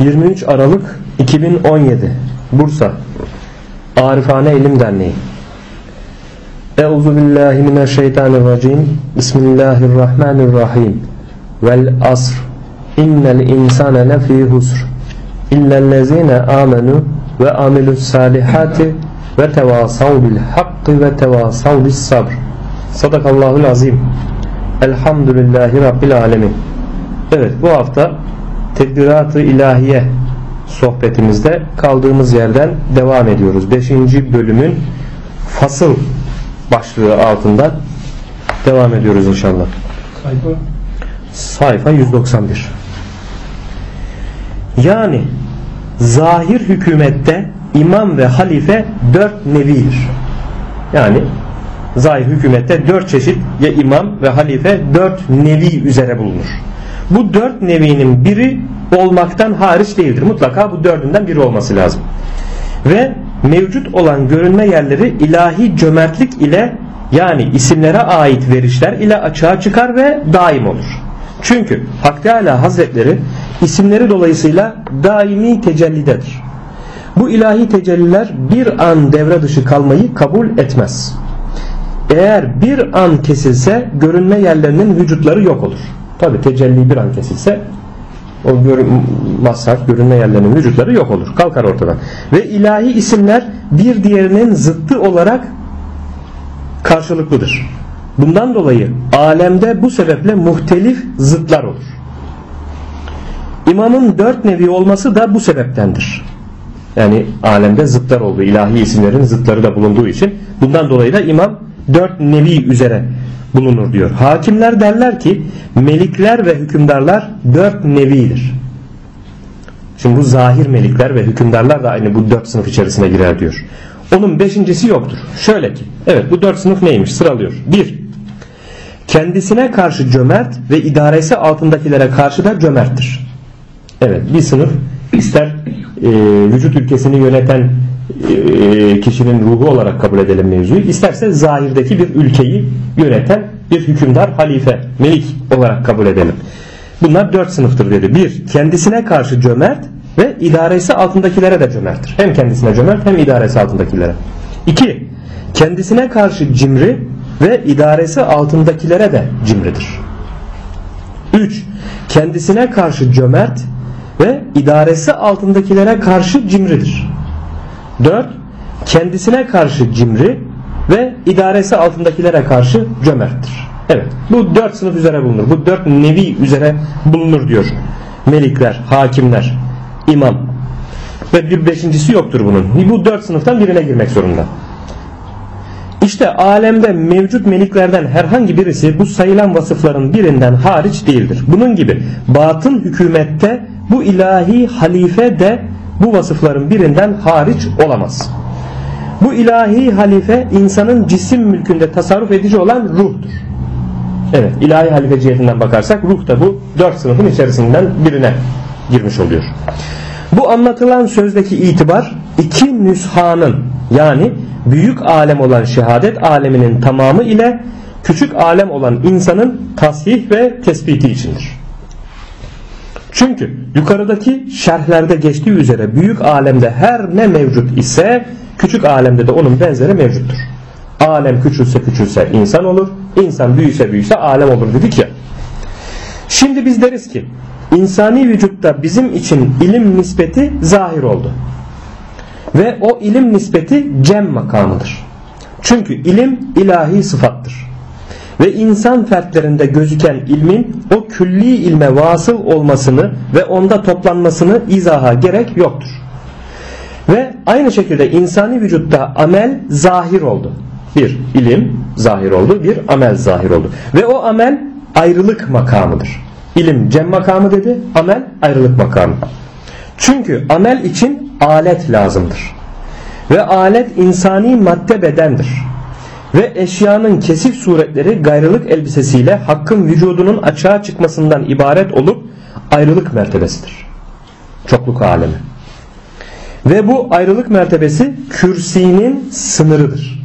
23 Aralık 2017 Bursa. Arifane İlim Derneği. Euzu billahi mineşşeytanirracim. Bismillahirrahmanirrahim. Vel asr. İnnel insane lefî husr. İllellezine amenu ve amilus salihati ve tevasav bil hakkı ve tevasav bis sabr. Sadakallahul azim Elhamdülillahi Rabbil alemin Evet bu hafta Tedbirat-ı ilahiye sohbetimizde kaldığımız yerden devam ediyoruz. 5. bölümün fasıl başlığı altında devam ediyoruz inşallah. Sayfa Sayfa 191. Yani zahir hükümette imam ve halife dört nevidir. Yani zahir hükümette dört çeşit ya imam ve halife dört nevi üzere bulunur. Bu dört nevinin biri olmaktan hariç değildir. Mutlaka bu dördünden biri olması lazım. Ve mevcut olan görünme yerleri ilahi cömertlik ile yani isimlere ait verişler ile açığa çıkar ve daim olur. Çünkü Hak Teala Hazretleri isimleri dolayısıyla daimi tecellidedir. Bu ilahi tecelliler bir an devre dışı kalmayı kabul etmez. Eğer bir an kesilse görünme yerlerinin vücutları yok olur. Tabi tecelli bir an kesilse o görün, mazhar görünme yerlerinin vücutları yok olur. Kalkar ortadan. Ve ilahi isimler bir diğerinin zıttı olarak karşılıklıdır. Bundan dolayı alemde bu sebeple muhtelif zıtlar olur. İmamın dört nevi olması da bu sebeptendir. Yani alemde zıtlar olduğu, ilahi isimlerin zıtları da bulunduğu için bundan dolayı da imam dört nevi üzere bulunur diyor. Hakimler derler ki melikler ve hükümdarlar dört nevidir. Şimdi bu zahir melikler ve hükümdarlar da aynı bu dört sınıf içerisine girer diyor. Onun beşincisi yoktur. Şöyle ki evet bu dört sınıf neymiş sıralıyor. Bir kendisine karşı cömert ve idaresi altındakilere karşı da cömerttir. Evet bir sınıf ister e, vücut ülkesini yöneten kişinin ruhu olarak kabul edelim mevzuyu. İsterse zahirdeki bir ülkeyi yöneten bir hükümdar, halife, melik olarak kabul edelim. Bunlar dört sınıftır dedi. Bir, kendisine karşı cömert ve idaresi altındakilere de cömerttir. Hem kendisine cömert hem idaresi altındakilere. İki, kendisine karşı cimri ve idaresi altındakilere de cimridir. Üç, kendisine karşı cömert ve idaresi altındakilere karşı cimridir. 4. Kendisine karşı cimri ve idaresi altındakilere karşı cömerttir. Evet bu dört sınıf üzere bulunur. Bu dört nevi üzere bulunur diyor. Melikler, hakimler, imam. Ve bir beşincisi yoktur bunun. Bu dört sınıftan birine girmek zorunda. İşte alemde mevcut meliklerden herhangi birisi bu sayılan vasıfların birinden hariç değildir. Bunun gibi batın hükümette bu ilahi halife de bu vasıfların birinden hariç olamaz. Bu ilahi halife insanın cisim mülkünde tasarruf edici olan ruhtur. Evet ilahi halife cihetinden bakarsak ruh da bu dört sınıfın içerisinden birine girmiş oluyor. Bu anlatılan sözdeki itibar iki nüshanın yani büyük alem olan şehadet aleminin tamamı ile küçük alem olan insanın tasih ve tespiti içindir. Çünkü yukarıdaki şerhlerde geçtiği üzere büyük alemde her ne mevcut ise küçük alemde de onun benzeri mevcuttur. Alem küçülse küçülse insan olur, insan büyüse büyüse alem olur dedik ya. Şimdi biz deriz ki insani vücutta bizim için ilim nispeti zahir oldu. Ve o ilim nispeti cem makamıdır. Çünkü ilim ilahi sıfattır ve insan fertlerinde gözüken ilmin o külli ilme vasıl olmasını ve onda toplanmasını izaha gerek yoktur. Ve aynı şekilde insani vücutta amel zahir oldu. Bir ilim zahir oldu, bir amel zahir oldu. Ve o amel ayrılık makamıdır. İlim cem makamı dedi, amel ayrılık makamı. Çünkü amel için alet lazımdır. Ve alet insani madde bedendir ve eşyanın kesif suretleri gayrılık elbisesiyle hakkın vücudunun açığa çıkmasından ibaret olup ayrılık mertebesidir. Çokluk alemi. Ve bu ayrılık mertebesi kürsinin sınırıdır.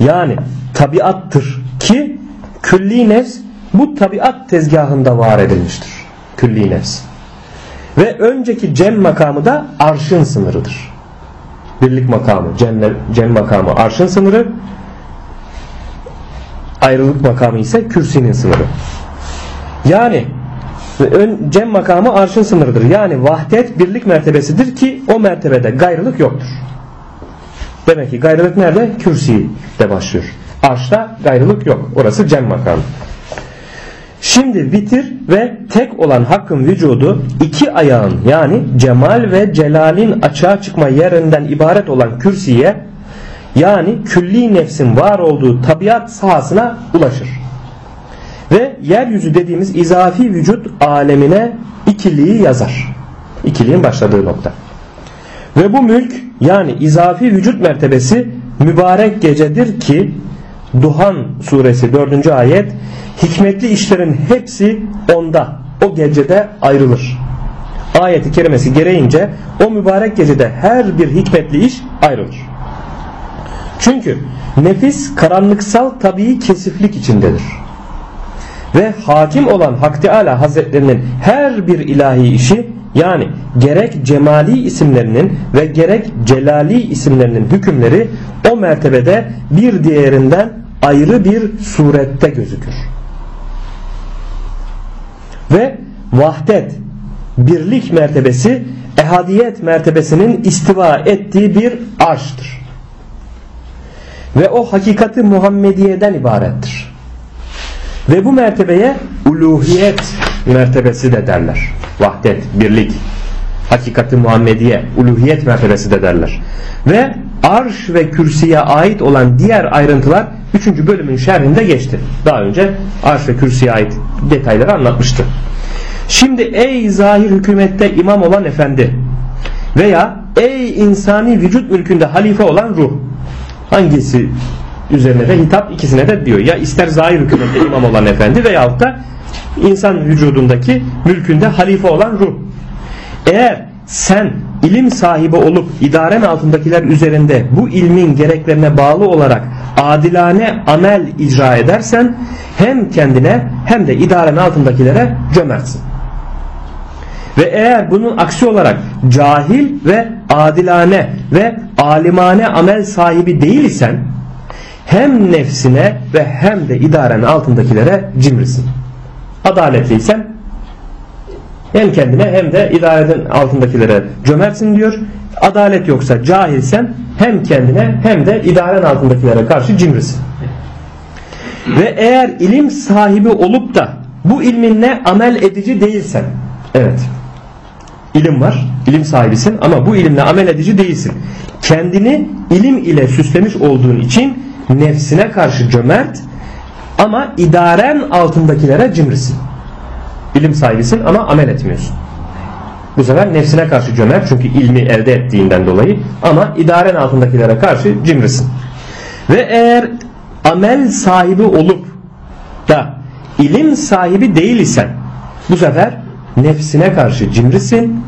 Yani tabiattır ki külli nefs bu tabiat tezgahında var edilmiştir. Külli nefs. Ve önceki cem makamı da arşın sınırıdır. Birlik makamı, cem, cem makamı arşın sınırı. Ayrılık makamı ise kürsinin sınırı. Yani ön, cem makamı arşın sınırıdır. Yani vahdet birlik mertebesidir ki o mertebede gayrılık yoktur. Demek ki gayrılık nerede? Kürside başlıyor. Arşta gayrılık yok. Orası cem makamı. Şimdi vitir ve tek olan hakkın vücudu iki ayağın yani cemal ve celalin açığa çıkma yerinden ibaret olan kürsüye yani külli nefsin var olduğu tabiat sahasına ulaşır. Ve yeryüzü dediğimiz izafi vücut alemine ikiliği yazar. İkiliğin başladığı nokta. Ve bu mülk yani izafi vücut mertebesi mübarek gecedir ki Duhan suresi 4. ayet hikmetli işlerin hepsi onda o gecede ayrılır. Ayeti kerimesi gereğince o mübarek gecede her bir hikmetli iş ayrılır. Çünkü nefis karanlıksal tabii kesiflik içindedir. Ve hakim olan Hak Teala Hazretlerinin her bir ilahi işi yani gerek cemali isimlerinin ve gerek celali isimlerinin hükümleri o mertebede bir diğerinden ayrı bir surette gözükür. Ve vahdet, birlik mertebesi ehadiyet mertebesinin istiva ettiği bir arştır. Ve o hakikati Muhammediye'den ibarettir. Ve bu mertebeye uluhiyet mertebesi de derler. Vahdet, birlik, hakikati Muhammediye, uluhiyet mertebesi de derler. Ve arş ve kürsüye ait olan diğer ayrıntılar 3. bölümün şerhinde geçti. Daha önce arş ve kürsüye ait detayları anlatmıştı. Şimdi ey zahir hükümette imam olan efendi veya ey insani vücut mülkünde halife olan ruh hangisi üzerine de hitap ikisine de diyor. Ya ister zahir hükümette imam olan efendi veyahut da insan vücudundaki mülkünde halife olan ruh. Eğer sen ilim sahibi olup idaren altındakiler üzerinde bu ilmin gereklerine bağlı olarak adilane amel icra edersen hem kendine hem de idaren altındakilere cömertsin. Ve eğer bunun aksi olarak cahil ve adilane ve alimane amel sahibi değil isen hem nefsine ve hem de idaren altındakilere cimrisin. Adaletliysen hem kendine hem de idarenin altındakilere cömertsin diyor. Adalet yoksa cahilsen hem kendine hem de idaren altındakilere karşı cimrisin. Ve eğer ilim sahibi olup da bu ilminle amel edici değilsen evet ilim var ilim sahibisin ama bu ilimle amel edici değilsin. Kendini ilim ile süslemiş olduğun için nefsine karşı cömert ama idaren altındakilere cimrisin. İlim sahibisin ama amel etmiyorsun. Bu sefer nefsine karşı cömert çünkü ilmi elde ettiğinden dolayı ama idaren altındakilere karşı cimrisin. Ve eğer amel sahibi olup da ilim sahibi değil isen bu sefer nefsine karşı cimrisin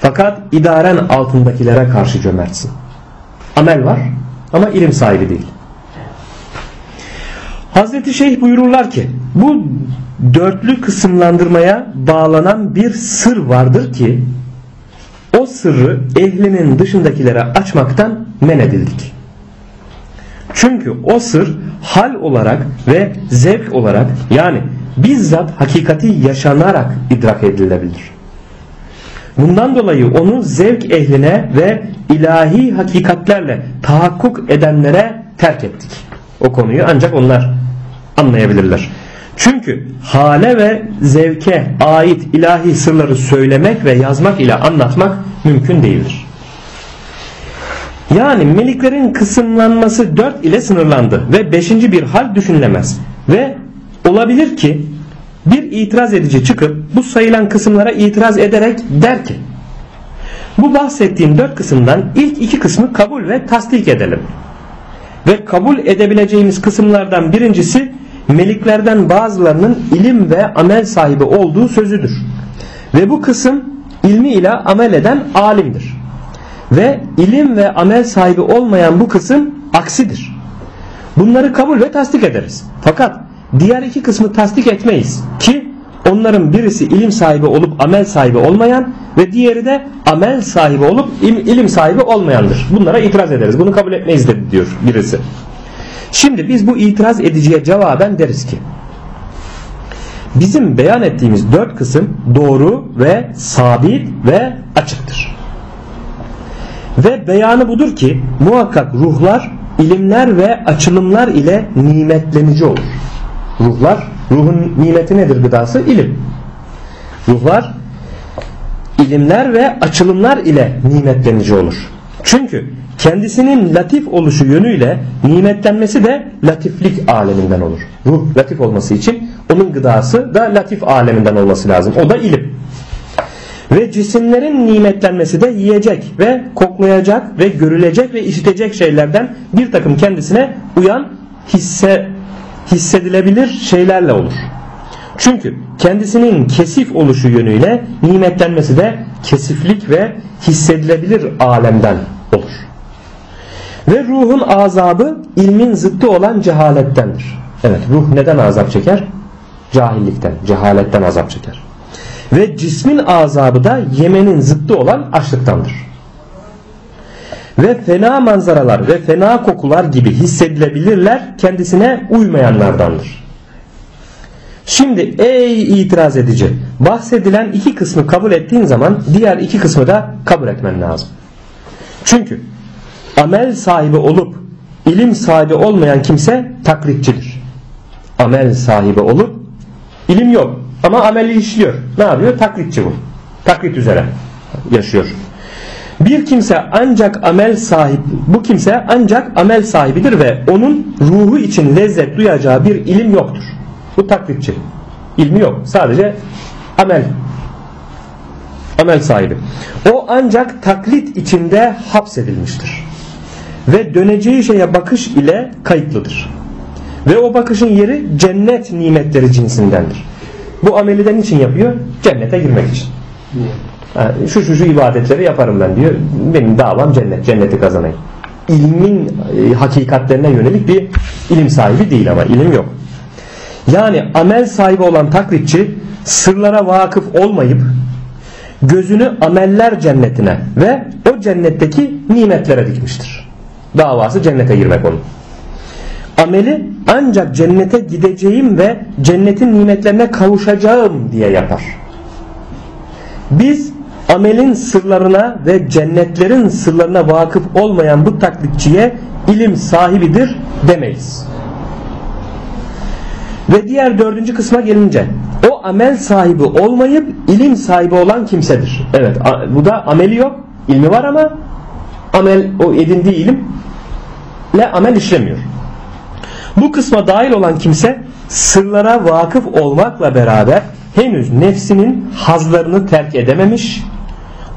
fakat idaren altındakilere karşı cömertsin. Amel var ama ilim sahibi değil. Hazreti Şeyh buyururlar ki bu dörtlü kısımlandırmaya bağlanan bir sır vardır ki o sırrı ehlinin dışındakilere açmaktan men edildik. Çünkü o sır hal olarak ve zevk olarak yani bizzat hakikati yaşanarak idrak edilebilir. Bundan dolayı onu zevk ehline ve ilahi hakikatlerle tahakkuk edenlere terk ettik. O konuyu ancak onlar anlayabilirler. Çünkü hale ve zevke ait ilahi sırları söylemek ve yazmak ile anlatmak mümkün değildir. Yani meliklerin kısımlanması dört ile sınırlandı ve beşinci bir hal düşünülemez. Ve olabilir ki bir itiraz edici çıkıp bu sayılan kısımlara itiraz ederek der ki bu bahsettiğim dört kısımdan ilk iki kısmı kabul ve tasdik edelim. Ve kabul edebileceğimiz kısımlardan birincisi meliklerden bazılarının ilim ve amel sahibi olduğu sözüdür. Ve bu kısım ilmi ile amel eden alimdir. Ve ilim ve amel sahibi olmayan bu kısım aksidir. Bunları kabul ve tasdik ederiz. Fakat diğer iki kısmı tasdik etmeyiz ki Onların birisi ilim sahibi olup amel sahibi olmayan ve diğeri de amel sahibi olup ilim sahibi olmayandır. Bunlara itiraz ederiz. Bunu kabul etmeyiz dedi diyor birisi. Şimdi biz bu itiraz ediciye cevaben deriz ki bizim beyan ettiğimiz dört kısım doğru ve sabit ve açıktır. Ve beyanı budur ki muhakkak ruhlar ilimler ve açılımlar ile nimetlenici olur. Ruhlar, ruhun nimeti nedir gıdası? İlim. Ruhlar ilimler ve açılımlar ile nimetlenici olur. Çünkü kendisinin latif oluşu yönüyle nimetlenmesi de latiflik aleminden olur. Ruh latif olması için onun gıdası da latif aleminden olması lazım. O da ilim. Ve cisimlerin nimetlenmesi de yiyecek ve koklayacak ve görülecek ve işitecek şeylerden bir takım kendisine uyan hisse hissedilebilir şeylerle olur. Çünkü kendisinin kesif oluşu yönüyle nimetlenmesi de kesiflik ve hissedilebilir alemden olur. Ve ruhun azabı ilmin zıttı olan cehalettendir. Evet ruh neden azap çeker? Cahillikten, cehaletten azap çeker. Ve cismin azabı da yemenin zıttı olan açlıktandır. Ve fena manzaralar ve fena kokular gibi hissedilebilirler kendisine uymayanlardandır. Şimdi ey itiraz edici bahsedilen iki kısmı kabul ettiğin zaman diğer iki kısmı da kabul etmen lazım. Çünkü amel sahibi olup ilim sahibi olmayan kimse taklitçidir. Amel sahibi olup ilim yok ama ameli işliyor. Ne yapıyor? Taklitçi bu. Taklit üzere yaşıyor. Bir kimse ancak amel sahip, bu kimse ancak amel sahibidir ve onun ruhu için lezzet duyacağı bir ilim yoktur. Bu taklitçi. İlmi yok. Sadece amel. Amel sahibi. O ancak taklit içinde hapsedilmiştir. Ve döneceği şeye bakış ile kayıtlıdır. Ve o bakışın yeri cennet nimetleri cinsindendir. Bu ameliden için yapıyor? Cennete girmek için. Yani şu şu şu ibadetleri yaparım ben diyor. Benim davam cennet. Cenneti kazanayım. İlmin e, hakikatlerine yönelik bir ilim sahibi değil ama ilim yok. Yani amel sahibi olan taklitçi sırlara vakıf olmayıp gözünü ameller cennetine ve o cennetteki nimetlere dikmiştir. Davası cennete girmek onun. Ameli ancak cennete gideceğim ve cennetin nimetlerine kavuşacağım diye yapar. Biz amelin sırlarına ve cennetlerin sırlarına vakıf olmayan bu taklitçiye ilim sahibidir demeyiz. Ve diğer dördüncü kısma gelince o amel sahibi olmayıp ilim sahibi olan kimsedir. Evet bu da ameli yok ilmi var ama amel o edindiği ilimle amel işlemiyor. Bu kısma dahil olan kimse sırlara vakıf olmakla beraber henüz nefsinin hazlarını terk edememiş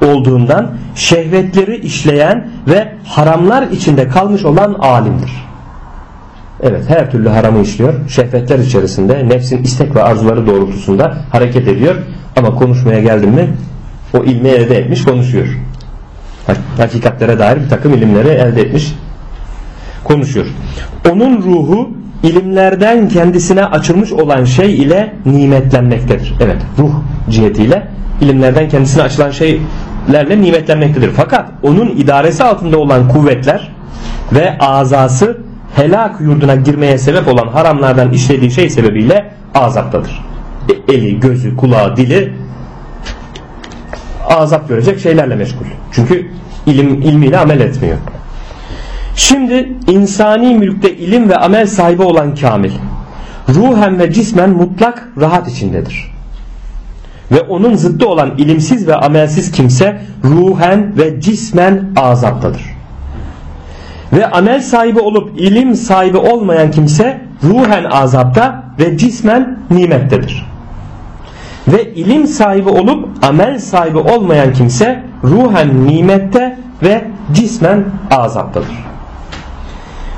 olduğundan şehvetleri işleyen ve haramlar içinde kalmış olan alimdir. Evet her türlü haramı işliyor. Şehvetler içerisinde nefsin istek ve arzuları doğrultusunda hareket ediyor. Ama konuşmaya geldim mi o ilmi elde etmiş konuşuyor. Hakikatlere dair bir takım ilimleri elde etmiş konuşuyor. Onun ruhu ilimlerden kendisine açılmış olan şey ile nimetlenmektedir. Evet ruh cihetiyle ilimlerden kendisine açılan şeylerle nimetlenmektedir. Fakat onun idaresi altında olan kuvvetler ve azası helak yurduna girmeye sebep olan haramlardan işlediği şey sebebiyle azaptadır. E, eli, gözü, kulağı, dili azap görecek şeylerle meşgul. Çünkü ilim ilmiyle amel etmiyor. Şimdi insani mülkte ilim ve amel sahibi olan kamil ruhen ve cismen mutlak rahat içindedir. Ve onun zıttı olan ilimsiz ve amelsiz kimse ruhen ve cismen azaptadır. Ve amel sahibi olup ilim sahibi olmayan kimse ruhen azapta ve cismen nimettedir. Ve ilim sahibi olup amel sahibi olmayan kimse ruhen nimette ve cismen azaptadır.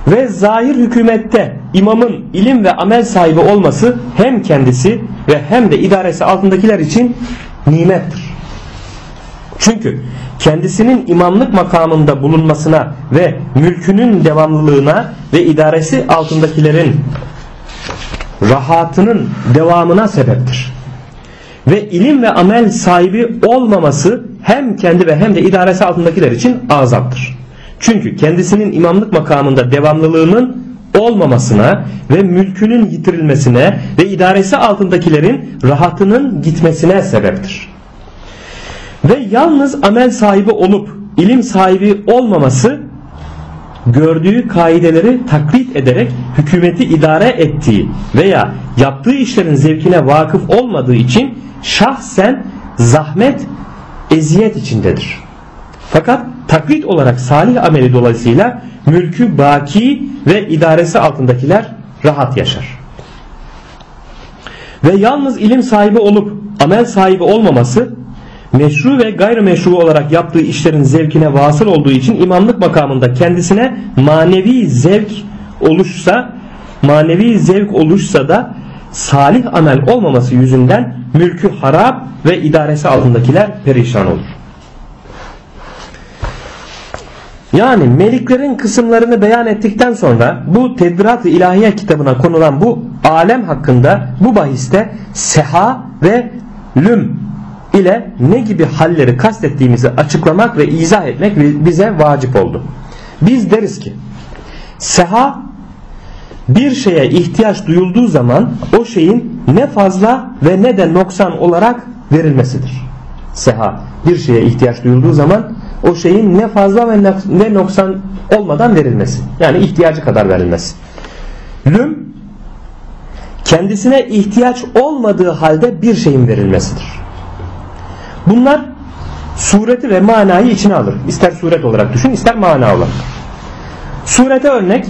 Ve zahir hükümette imamın ilim ve amel sahibi olması hem kendisi ve hem de idaresi altındakiler için nimettir. Çünkü kendisinin imamlık makamında bulunmasına ve mülkünün devamlılığına ve idaresi altındakilerin rahatının devamına sebeptir. Ve ilim ve amel sahibi olmaması hem kendi ve hem de idaresi altındakiler için azaptır. Çünkü kendisinin imamlık makamında devamlılığının olmamasına ve mülkünün yitirilmesine ve idaresi altındakilerin rahatının gitmesine sebeptir. Ve yalnız amel sahibi olup ilim sahibi olmaması gördüğü kaideleri taklit ederek hükümeti idare ettiği veya yaptığı işlerin zevkine vakıf olmadığı için şahsen zahmet, eziyet içindedir. Fakat taklit olarak salih ameli dolayısıyla mülkü baki ve idaresi altındakiler rahat yaşar. Ve yalnız ilim sahibi olup amel sahibi olmaması meşru ve gayrimeşru olarak yaptığı işlerin zevkine vasıl olduğu için imamlık makamında kendisine manevi zevk oluşsa manevi zevk oluşsa da salih amel olmaması yüzünden mülkü harap ve idaresi altındakiler perişan olur. Yani meliklerin kısımlarını beyan ettikten sonra bu Tedbirat-ı İlahiye kitabına konulan bu alem hakkında bu bahiste seha ve lüm ile ne gibi halleri kastettiğimizi açıklamak ve izah etmek bize vacip oldu. Biz deriz ki seha bir şeye ihtiyaç duyulduğu zaman o şeyin ne fazla ve ne de noksan olarak verilmesidir. Seha bir şeye ihtiyaç duyulduğu zaman o şeyin ne fazla ve ne noksan olmadan verilmesi. Yani ihtiyacı kadar verilmesi. Lüm kendisine ihtiyaç olmadığı halde bir şeyin verilmesidir. Bunlar sureti ve manayı içine alır. İster suret olarak düşün ister mana olarak. Surete örnek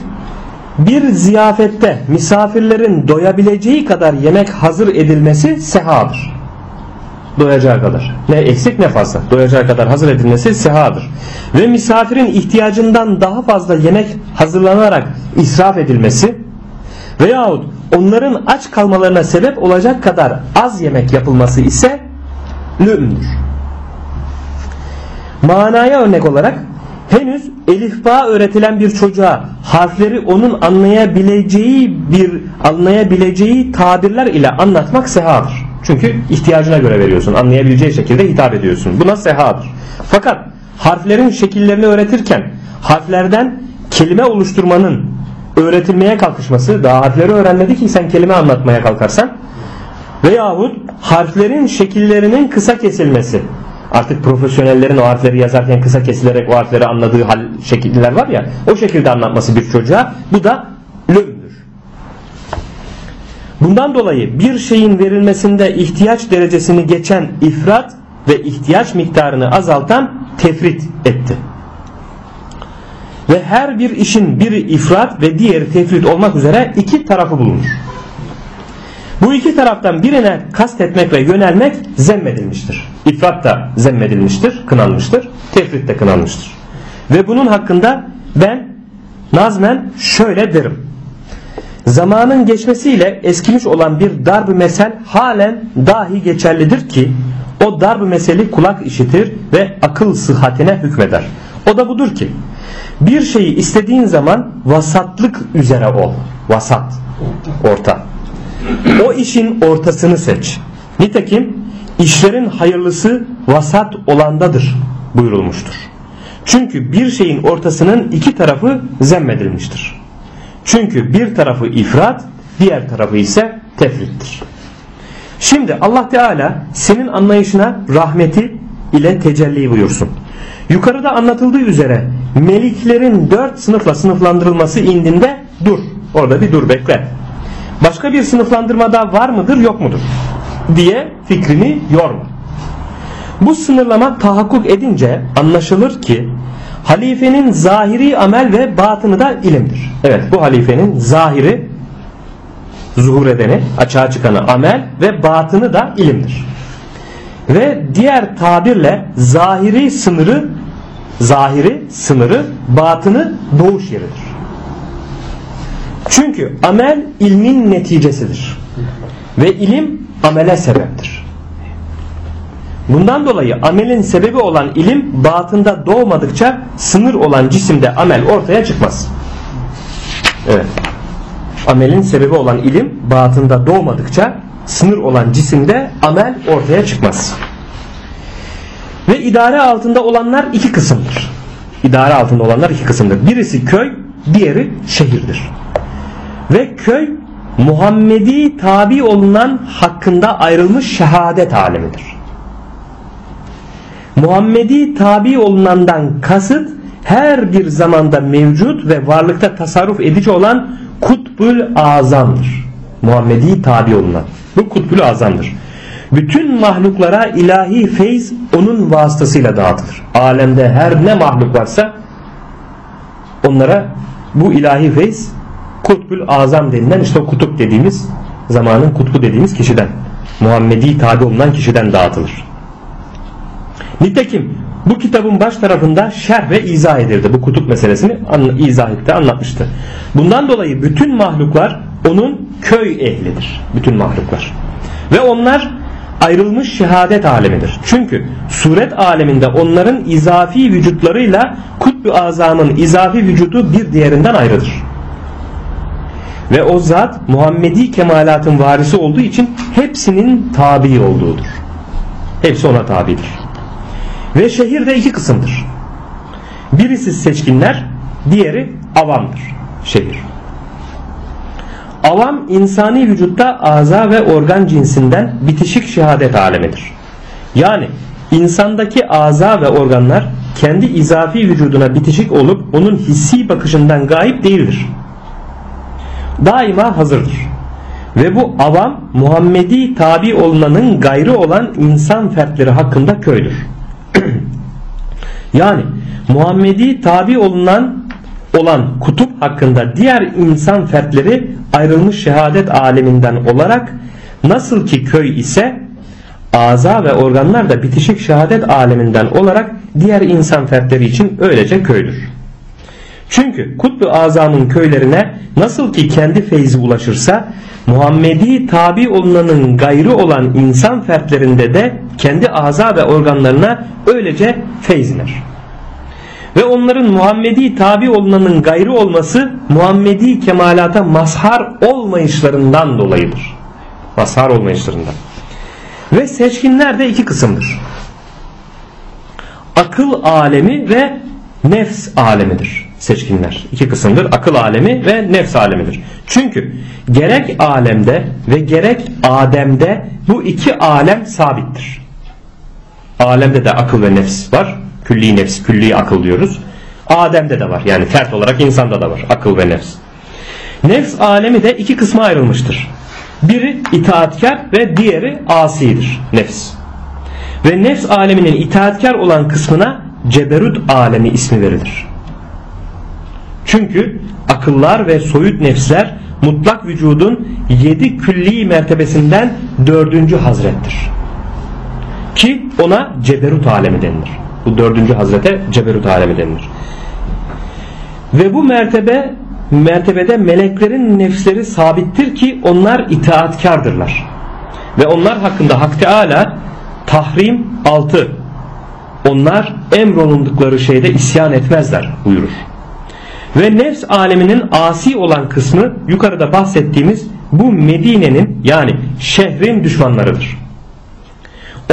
bir ziyafette misafirlerin doyabileceği kadar yemek hazır edilmesi sehadır. Doyacağı kadar. Ne eksik ne fazla. Doyacağı kadar hazır edilmesi sehadır. Ve misafirin ihtiyacından daha fazla yemek hazırlanarak israf edilmesi veyahut onların aç kalmalarına sebep olacak kadar az yemek yapılması ise lü'mdür. Manaya örnek olarak henüz elifba öğretilen bir çocuğa harfleri onun anlayabileceği bir anlayabileceği tabirler ile anlatmak sehadır. Çünkü ihtiyacına göre veriyorsun. Anlayabileceği şekilde hitap ediyorsun. Buna sehadır. Fakat harflerin şekillerini öğretirken harflerden kelime oluşturmanın öğretilmeye kalkışması daha harfleri öğrenmedi ki sen kelime anlatmaya kalkarsan veyahut harflerin şekillerinin kısa kesilmesi artık profesyonellerin o harfleri yazarken kısa kesilerek o harfleri anladığı hal, şekiller var ya o şekilde anlatması bir çocuğa bu da lümdür. Bundan dolayı bir şeyin verilmesinde ihtiyaç derecesini geçen ifrat ve ihtiyaç miktarını azaltan tefrit etti. Ve her bir işin biri ifrat ve diğeri tefrit olmak üzere iki tarafı bulunur. Bu iki taraftan birine kastetmek ve yönelmek zemmedilmiştir. İfrat da zemmedilmiştir, kınanmıştır. Tefrit de kınanmıştır. Ve bunun hakkında ben nazmen şöyle derim. Zamanın geçmesiyle eskimiş olan bir darb-ı mesel halen dahi geçerlidir ki o darb-ı meseli kulak işitir ve akıl sıhhatine hükmeder. O da budur ki bir şeyi istediğin zaman vasatlık üzere ol. Vasat, orta. O işin ortasını seç. Nitekim işlerin hayırlısı vasat olandadır buyurulmuştur. Çünkü bir şeyin ortasının iki tarafı zemmedilmiştir. Çünkü bir tarafı ifrat, diğer tarafı ise tefrittir. Şimdi Allah Teala senin anlayışına rahmeti ile tecelli buyursun. Yukarıda anlatıldığı üzere meliklerin dört sınıfla sınıflandırılması indinde dur. Orada bir dur bekle başka bir sınıflandırmada var mıdır yok mudur diye fikrini yorma. Bu sınırlama tahakkuk edince anlaşılır ki halifenin zahiri amel ve batını da ilimdir. Evet bu halifenin zahiri zuhur edeni, açığa çıkanı amel ve batını da ilimdir. Ve diğer tabirle zahiri sınırı zahiri sınırı batını doğuş yeridir. Çünkü amel ilmin neticesidir. Ve ilim amele sebeptir. Bundan dolayı amelin sebebi olan ilim batında doğmadıkça sınır olan cisimde amel ortaya çıkmaz. Evet. Amelin sebebi olan ilim batında doğmadıkça sınır olan cisimde amel ortaya çıkmaz. Ve idare altında olanlar iki kısımdır. İdare altında olanlar iki kısımdır. Birisi köy, diğeri şehirdir. Ve köy Muhammedi tabi olunan hakkında ayrılmış şehadet alemidir. Muhammedi tabi olunandan kasıt her bir zamanda mevcut ve varlıkta tasarruf edici olan kutbul azamdır. Muhammedi tabi olunan. Bu kutbul azamdır. Bütün mahluklara ilahi feyz onun vasıtasıyla dağıtılır. Alemde her ne mahluk varsa onlara bu ilahi feyz kutbul azam denilen işte o kutup dediğimiz zamanın kutbu dediğimiz kişiden Muhammedi tabi olunan kişiden dağıtılır. Nitekim bu kitabın baş tarafında şerh ve izah edildi. Bu kutup meselesini izah etti, anlatmıştı. Bundan dolayı bütün mahluklar onun köy ehlidir. Bütün mahluklar. Ve onlar ayrılmış şehadet alemidir. Çünkü suret aleminde onların izafi vücutlarıyla kutbu azamın izafi vücudu bir diğerinden ayrıdır. Ve o zat Muhammedi kemalatın varisi olduğu için hepsinin tabi olduğudur. Hepsi ona tabidir. Ve şehir de iki kısımdır. Birisi seçkinler, diğeri avamdır. Şehir. Avam insani vücutta aza ve organ cinsinden bitişik şehadet alemidir. Yani insandaki aza ve organlar kendi izafi vücuduna bitişik olup onun hissi bakışından gayip değildir. Daima hazırdır. Ve bu avam Muhammedi tabi olunanın gayrı olan insan fertleri hakkında köydür. yani Muhammedi tabi olunan olan kutup hakkında diğer insan fertleri ayrılmış şehadet aleminden olarak nasıl ki köy ise aza ve organlar da bitişik şehadet aleminden olarak diğer insan fertleri için öylece köydür. Çünkü kutbu azamın köylerine nasıl ki kendi feyzi ulaşırsa Muhammedi tabi olunanın gayrı olan insan fertlerinde de kendi aza ve organlarına öylece feyz. Ve onların Muhammedi tabi olunanın gayrı olması Muhammedi kemalata mazhar olmayışlarından dolayıdır. Mazhar olmayışlarından. Ve seçkinler de iki kısımdır. Akıl alemi ve nefs alemidir seçkinler. İki kısımdır. Akıl alemi ve nefs alemidir. Çünkü gerek alemde ve gerek Adem'de bu iki alem sabittir. Alemde de akıl ve nefs var. Külli nefs, külli akıl diyoruz. Adem'de de var. Yani fert olarak insanda da var. Akıl ve nefs. Nefs alemi de iki kısma ayrılmıştır. Biri itaatkar ve diğeri asidir. Nefs. Ve nefs aleminin itaatkar olan kısmına ceberut alemi ismi verilir. Çünkü akıllar ve soyut nefsler mutlak vücudun yedi külli mertebesinden dördüncü hazrettir. Ki ona ceberut alemi denilir. Bu dördüncü hazrete ceberut alemi denilir. Ve bu mertebe mertebede meleklerin nefsleri sabittir ki onlar itaatkardırlar. Ve onlar hakkında Hak Teala tahrim 6 onlar emrolundukları şeyde isyan etmezler buyurur. Ve nefs aleminin asi olan kısmı yukarıda bahsettiğimiz bu Medine'nin yani şehrin düşmanlarıdır.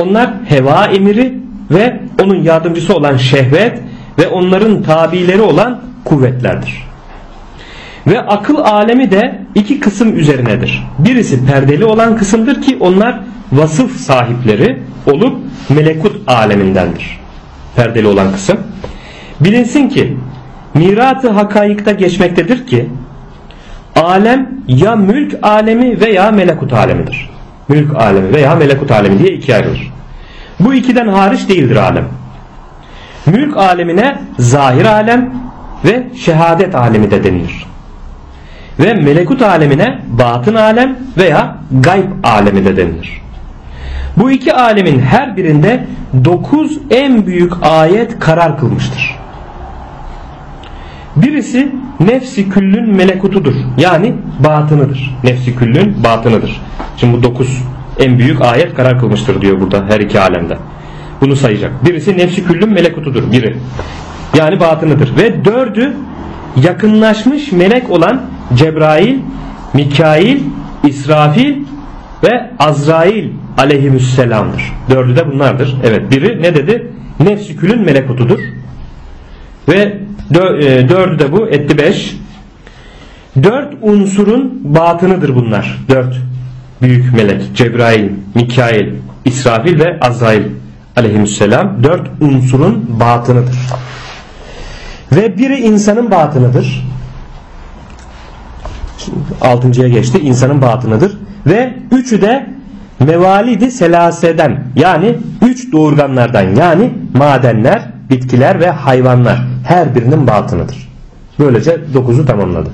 Onlar heva emiri ve onun yardımcısı olan şehvet ve onların tabileri olan kuvvetlerdir. Ve akıl alemi de iki kısım üzerinedir. Birisi perdeli olan kısımdır ki onlar vasıf sahipleri olup melekut alemindendir. Perdeli olan kısım. Bilinsin ki miratı hakayıkta geçmektedir ki alem ya mülk alemi veya melekut alemidir. Mülk alemi veya melekut alemi diye ikiye ayrılır. Bu ikiden hariç değildir alem. Mülk alemine zahir alem ve şehadet alemi de denilir. Ve melekut alemine batın alem veya gayb alemi de denilir. Bu iki alemin her birinde dokuz en büyük ayet karar kılmıştır. Birisi nefsi küllün melekutudur. Yani batınıdır. Nefsi küllün batınıdır. Şimdi bu dokuz en büyük ayet karar kılmıştır diyor burada her iki alemde. Bunu sayacak. Birisi nefsi küllün melekutudur. Biri. Yani batınıdır. Ve dördü yakınlaşmış melek olan Cebrail, Mikail, İsrafil ve Azrail aleyhisselamdır. Dördü de bunlardır. Evet biri ne dedi? Nefsi külün melekutudur. Ve e, dördü de bu etti beş. Dört unsurun batınıdır bunlar. Dört büyük melek. Cebrail, Mikail, İsrafil ve Azrail aleyhisselam. Dört unsurun batınıdır. Ve biri insanın batınıdır. Altıncıya geçti. İnsanın batınıdır. Ve üçü de mevalidi selaseden yani üç doğurganlardan yani madenler, bitkiler ve hayvanlar her birinin batınıdır. Böylece dokuzu tamamladı.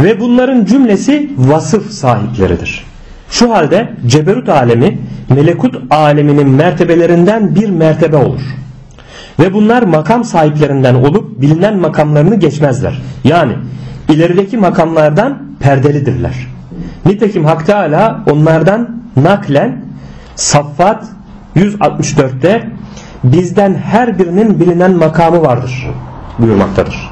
Ve bunların cümlesi vasıf sahipleridir. Şu halde ceberut alemi melekut aleminin mertebelerinden bir mertebe olur. Ve bunlar makam sahiplerinden olup bilinen makamlarını geçmezler. Yani ilerideki makamlardan perdelidirler. Nitekim Hak Teala onlardan naklen Saffat 164'te bizden her birinin bilinen makamı vardır buyurmaktadır.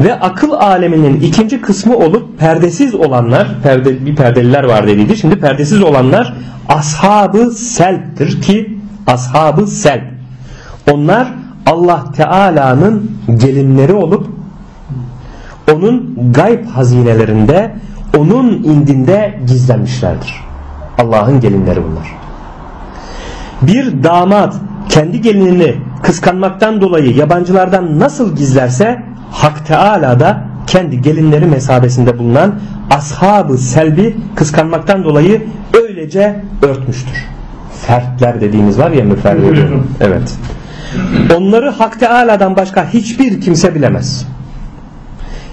Ve akıl aleminin ikinci kısmı olup perdesiz olanlar, perde, bir perdeliler var dediydi. Şimdi perdesiz olanlar ashabı selptir ki ashabı selp. Onlar Allah Teala'nın gelinleri olup onun gayb hazinelerinde onun indinde gizlenmişlerdir. Allah'ın gelinleri bunlar. Bir damat kendi gelinini kıskanmaktan dolayı yabancılardan nasıl gizlerse Hak Teala da kendi gelinleri mesabesinde bulunan ashabı selbi kıskanmaktan dolayı öylece örtmüştür. Fertler dediğimiz var ya müferri. Evet. Onları Hak Teala'dan başka hiçbir kimse bilemez.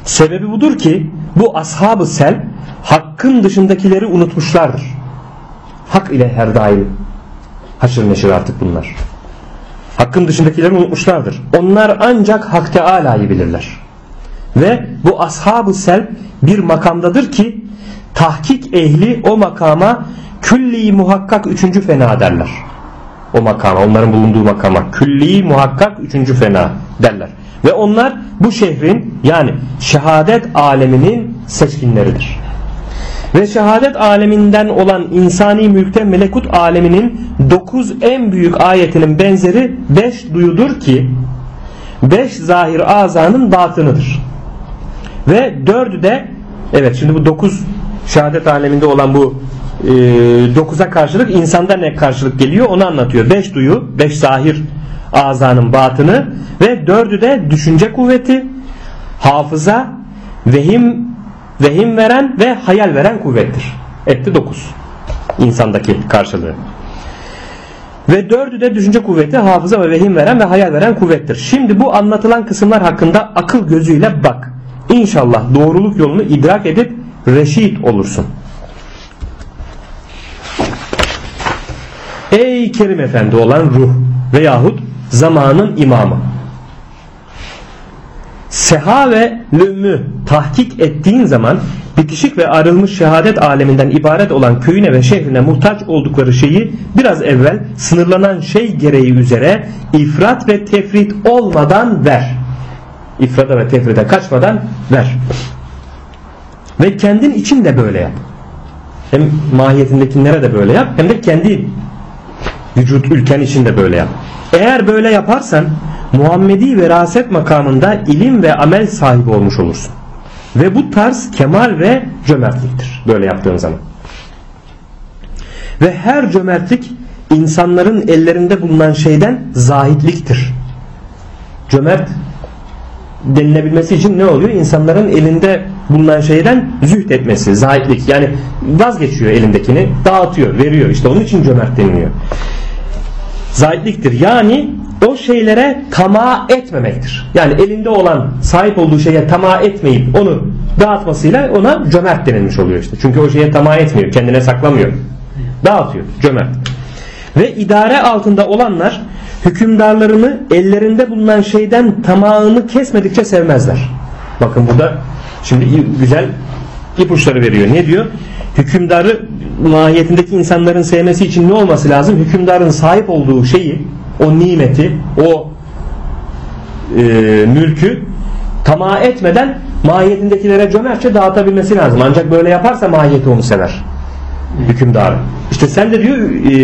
Sebebi budur ki bu ashabı sel hakkın dışındakileri unutmuşlardır. Hak ile her daim haşır neşir artık bunlar. Hakkın dışındakileri unutmuşlardır. Onlar ancak Hak Teala'yı bilirler. Ve bu ashab-ı sel bir makamdadır ki tahkik ehli o makama külli muhakkak üçüncü fena derler. O makama onların bulunduğu makama külli muhakkak üçüncü fena derler. Ve onlar bu şehrin yani şehadet aleminin seçkinleridir. Ve şehadet aleminden olan insani mülkte melekut aleminin dokuz en büyük ayetinin benzeri beş duyudur ki beş zahir azanın batınıdır. Ve dördü de evet şimdi bu dokuz şehadet aleminde olan bu e, dokuza karşılık insanda ne karşılık geliyor onu anlatıyor. Beş duyu, beş zahir azanın batını ve dördü de düşünce kuvveti, hafıza, vehim vehim veren ve hayal veren kuvvettir. Etti dokuz. insandaki karşılığı. Ve dördü de düşünce kuvveti, hafıza ve vehim veren ve hayal veren kuvvettir. Şimdi bu anlatılan kısımlar hakkında akıl gözüyle bak. İnşallah doğruluk yolunu idrak edip reşit olursun. Ey Kerim Efendi olan ruh veyahut zamanın imamı. Seha ve lümmü tahkik ettiğin zaman bitişik ve arılmış şehadet aleminden ibaret olan köyüne ve şehrine muhtaç oldukları şeyi biraz evvel sınırlanan şey gereği üzere ifrat ve tefrit olmadan ver. İfrata ve tefrite kaçmadan ver. Ve kendin için de böyle yap. Hem mahiyetindekilere de böyle yap hem de kendi vücut ülken için de böyle yap. Eğer böyle yaparsan Muhammedi veraset makamında ilim ve amel sahibi olmuş olursun. Ve bu tarz kemal ve cömertliktir. Böyle yaptığın zaman. Ve her cömertlik insanların ellerinde bulunan şeyden zahitliktir. Cömert denilebilmesi için ne oluyor? İnsanların elinde bulunan şeyden zühd etmesi, zahitlik. Yani vazgeçiyor elindekini, dağıtıyor, veriyor. İşte onun için cömert deniliyor. Zahitliktir. Yani o şeylere tamah etmemektir. Yani elinde olan sahip olduğu şeye tamah etmeyip onu dağıtmasıyla ona cömert denilmiş oluyor işte. Çünkü o şeye tamah etmiyor, kendine saklamıyor. Dağıtıyor, cömert. Ve idare altında olanlar hükümdarlarını ellerinde bulunan şeyden tamahını kesmedikçe sevmezler. Bakın burada şimdi güzel ipuçları veriyor. Ne diyor? Hükümdarı mahiyetindeki insanların sevmesi için ne olması lazım? Hükümdarın sahip olduğu şeyi o nimeti, o e, mülkü tamah etmeden mahiyetindekilere cömertçe dağıtabilmesi lazım. Ancak böyle yaparsa mahiyeti onu sever. hükümdarı. İşte sen de diyor e,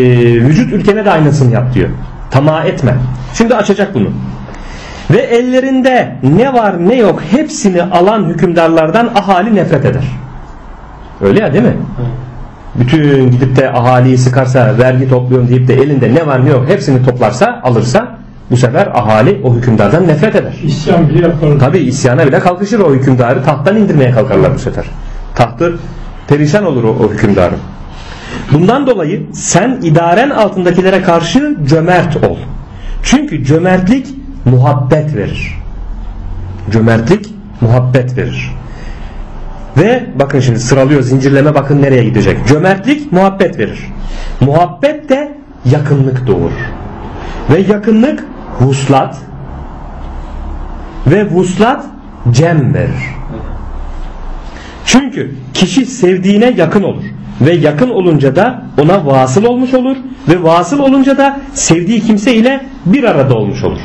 vücut ülkene de aynısını yap diyor. Tamah etme. Şimdi açacak bunu. Ve ellerinde ne var ne yok hepsini alan hükümdarlardan ahali nefret eder. Öyle ya değil mi? Bütün gidip de ahaliyi sıkarsa vergi topluyorum deyip de elinde ne var ne yok hepsini toplarsa alırsa bu sefer ahali o hükümdardan nefret eder. İsyan bile yaparlar. Tabi isyana bile kalkışır o hükümdarı tahttan indirmeye kalkarlar bu sefer. Tahtı perişan olur o, o hükümdarın. Bundan dolayı sen idaren altındakilere karşı cömert ol. Çünkü cömertlik muhabbet verir. Cömertlik muhabbet verir. Ve bakın şimdi sıralıyor zincirleme bakın nereye gidecek. Cömertlik muhabbet verir. Muhabbet de yakınlık doğurur. Ve yakınlık vuslat ve vuslat cem verir. Çünkü kişi sevdiğine yakın olur ve yakın olunca da ona vasıl olmuş olur ve vasıl olunca da sevdiği kimse ile bir arada olmuş olur.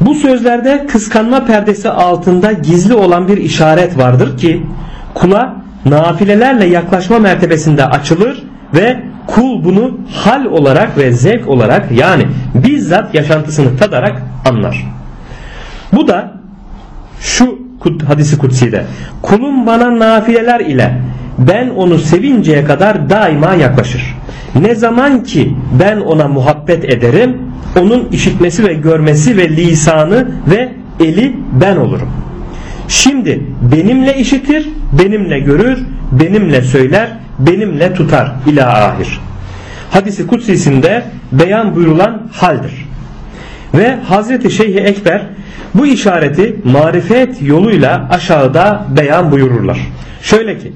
Bu sözlerde kıskanma perdesi altında gizli olan bir işaret vardır ki kula nafilelerle yaklaşma mertebesinde açılır ve kul bunu hal olarak ve zevk olarak yani bizzat yaşantısını tadarak anlar. Bu da şu hadisi kutsi'de kulum bana nafileler ile ben onu sevinceye kadar daima yaklaşır. Ne zaman ki ben ona muhabbet ederim onun işitmesi ve görmesi ve lisanı ve eli ben olurum. Şimdi benimle işitir, benimle görür, benimle söyler, benimle tutar ila ahir. Hadisi kutsisinde beyan buyurulan haldir. Ve Hazreti Şeyh Ekber bu işareti marifet yoluyla aşağıda beyan buyururlar. Şöyle ki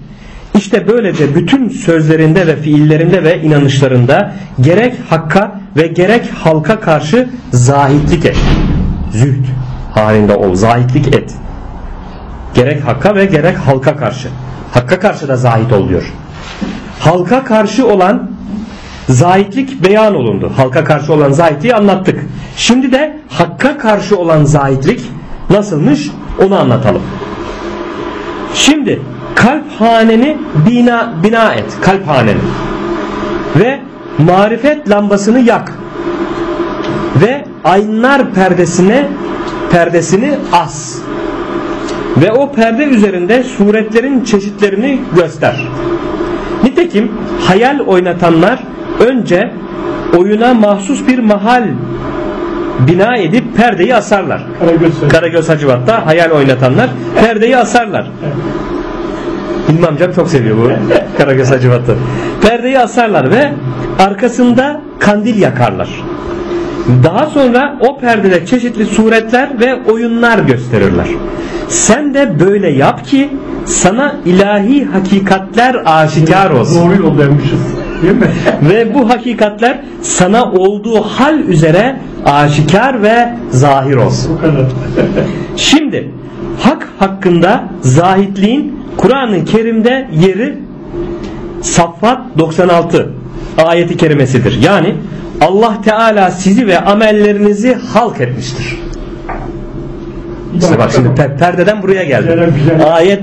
işte böylece bütün sözlerinde ve fiillerinde ve inanışlarında gerek hakka ve gerek halka karşı zahitlik et. Zühd halinde ol. Zahitlik et. Gerek hakka ve gerek halka karşı. Hakka karşı da zahit ol diyor. Halka karşı olan zahitlik beyan olundu. Halka karşı olan zahitliği anlattık. Şimdi de hakka karşı olan zahitlik nasılmış onu anlatalım. Şimdi kalp haneni bina, bina et. Kalp haneni. Ve marifet lambasını yak. Ve aynlar perdesine perdesini as. Ve o perde üzerinde suretlerin çeşitlerini göster. Nitekim hayal oynatanlar önce oyuna mahsus bir mahal bina edip perdeyi asarlar. Karagöz. Karagöz Hacivat'ta hayal oynatanlar perdeyi asarlar. İlmi amcam çok seviyor bu Karagöz Hacivat'ı. Perdeyi asarlar ve arkasında kandil yakarlar. Daha sonra o perdede çeşitli suretler ve oyunlar gösterirler. Sen de böyle yap ki sana ilahi hakikatler aşikar olsun. Doğru yoldaymışız. Değil mi? Ve bu hakikatler sana olduğu hal üzere aşikar ve zahir olsun. Şimdi hak hakkında zahitliğin Kur'an-ı Kerim'de yeri Saffat 96 ayeti kerimesidir. Yani Allah Teala sizi ve amellerinizi halk etmiştir. İşte bak şimdi per- perdeden buraya geldi. Ayet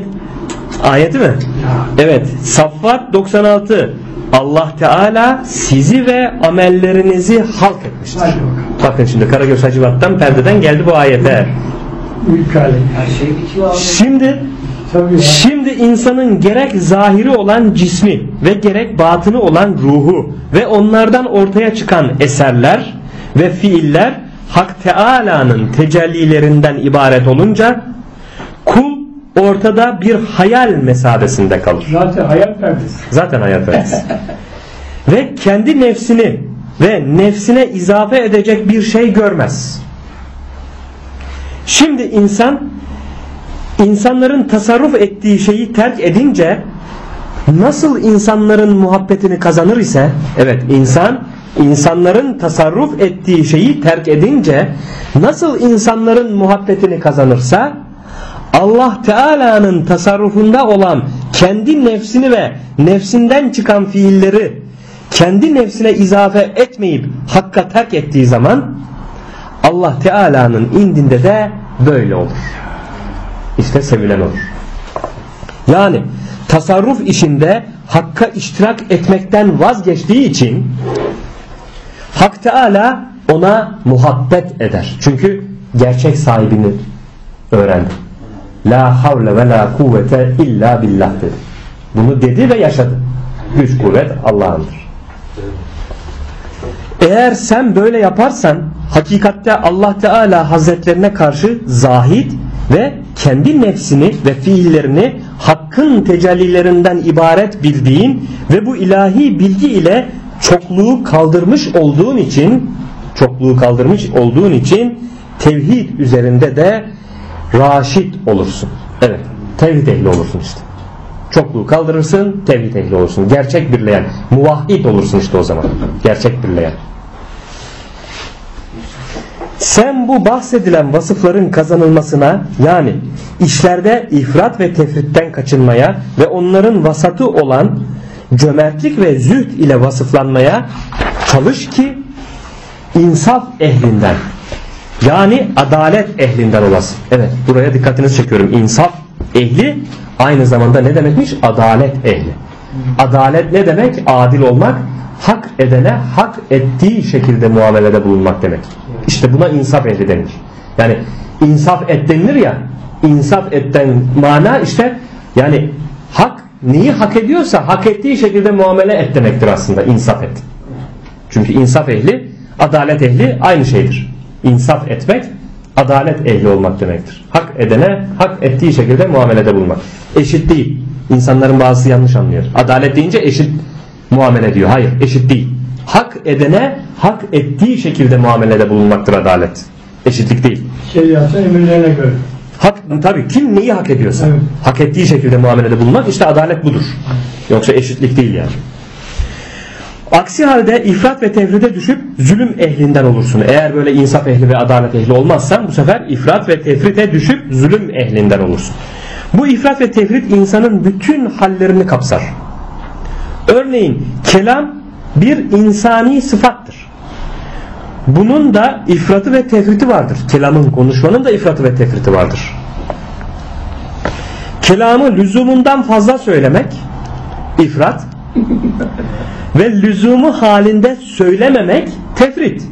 ayeti mi? Evet. Saffat 96 Allah Teala sizi ve amellerinizi halk etmiştir. Bakın şimdi Karagöz Hacivat'tan perdeden geldi bu ayete. Şey. Şimdi Tabii. Şimdi insanın gerek zahiri olan cismi ve gerek batını olan ruhu ve onlardan ortaya çıkan eserler ve fiiller Hak Teala'nın tecellilerinden ibaret olunca kul ortada bir hayal mesabesinde kalır. Zaten hayal perdesi. Zaten hayal perdesi. ve kendi nefsini ve nefsine izafe edecek bir şey görmez. Şimdi insan insanların tasarruf ettiği şeyi terk edince nasıl insanların muhabbetini kazanır ise evet insan insanların tasarruf ettiği şeyi terk edince nasıl insanların muhabbetini kazanırsa Allah Teala'nın tasarrufunda olan kendi nefsini ve nefsinden çıkan fiilleri kendi nefsine izafe etmeyip hakka terk ettiği zaman Allah Teala'nın indinde de böyle olur. İşte sevilen olur. Yani tasarruf işinde hakka iştirak etmekten vazgeçtiği için Hak Teala ona muhabbet eder. Çünkü gerçek sahibini öğrendi. La havle ve la kuvvete illa billah dedi. Bunu dedi ve yaşadı. Güç kuvvet Allah'ındır. Eğer sen böyle yaparsan hakikatte Allah Teala Hazretlerine karşı zahid ve kendi nefsini ve fiillerini hakkın tecellilerinden ibaret bildiğin ve bu ilahi bilgi ile çokluğu kaldırmış olduğun için çokluğu kaldırmış olduğun için tevhid üzerinde de raşit olursun. Evet. Tevhid ehli olursun işte. Çokluğu kaldırırsın, tevhid ehli olursun. Gerçek birleyen, muvahhid olursun işte o zaman. Gerçek birleyen. Sen bu bahsedilen vasıfların kazanılmasına yani işlerde ifrat ve tefritten kaçınmaya ve onların vasatı olan cömertlik ve zühd ile vasıflanmaya çalış ki insaf ehlinden yani adalet ehlinden olasın. Evet buraya dikkatinizi çekiyorum. İnsaf ehli aynı zamanda ne demekmiş? Adalet ehli. Adalet ne demek? Adil olmak, hak edene hak ettiği şekilde muamelede bulunmak demek. İşte buna insaf ehli denir. Yani insaf et denilir ya, insaf etten mana işte yani hak neyi hak ediyorsa hak ettiği şekilde muamele et demektir aslında insaf et. Çünkü insaf ehli, adalet ehli aynı şeydir. İnsaf etmek, adalet ehli olmak demektir. Hak edene hak ettiği şekilde muamelede bulunmak. Eşit değil. İnsanların bazısı yanlış anlıyor. Adalet deyince eşit muamele diyor. Hayır, eşit değil. Hak edene hak ettiği şekilde muamelede bulunmaktır adalet. Eşitlik değil. Şeriatın emirlerine göre. Hak tabii kim neyi hak ediyorsa Evet. hak ettiği şekilde muamelede bulunmak işte adalet budur. Yoksa eşitlik değil yani. Aksi halde ifrat ve tefride düşüp zulüm ehlinden olursun. Eğer böyle insaf ehli ve adalet ehli olmazsan bu sefer ifrat ve tefrite düşüp zulüm ehlinden olursun. Bu ifrat ve tefrit insanın bütün hallerini kapsar. Örneğin kelam bir insani sıfattır. Bunun da ifratı ve tefriti vardır. Kelamın, konuşmanın da ifratı ve tefriti vardır. Kelamı lüzumundan fazla söylemek ifrat ve lüzumu halinde söylememek tefrit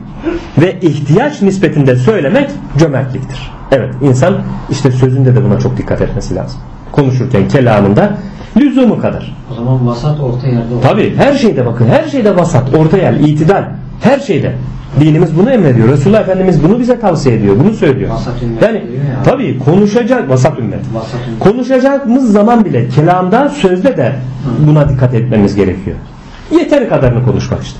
ve ihtiyaç nispetinde söylemek cömertliktir. Evet insan işte sözünde de buna çok dikkat etmesi lazım. Konuşurken kelamında lüzumu kadar. O zaman vasat orta yerde olur. Tabi her şeyde bakın her şeyde vasat, orta yer, itidal her şeyde. Dinimiz bunu emrediyor. Resulullah Efendimiz bunu bize tavsiye ediyor. Bunu söylüyor. Vasat ümmet yani ya. tabi konuşacak vasat ümmet. Vasat ümmet. Konuşacağımız zaman bile kelamda sözde de buna dikkat etmemiz gerekiyor. Yeteri kadarını konuşmak işte.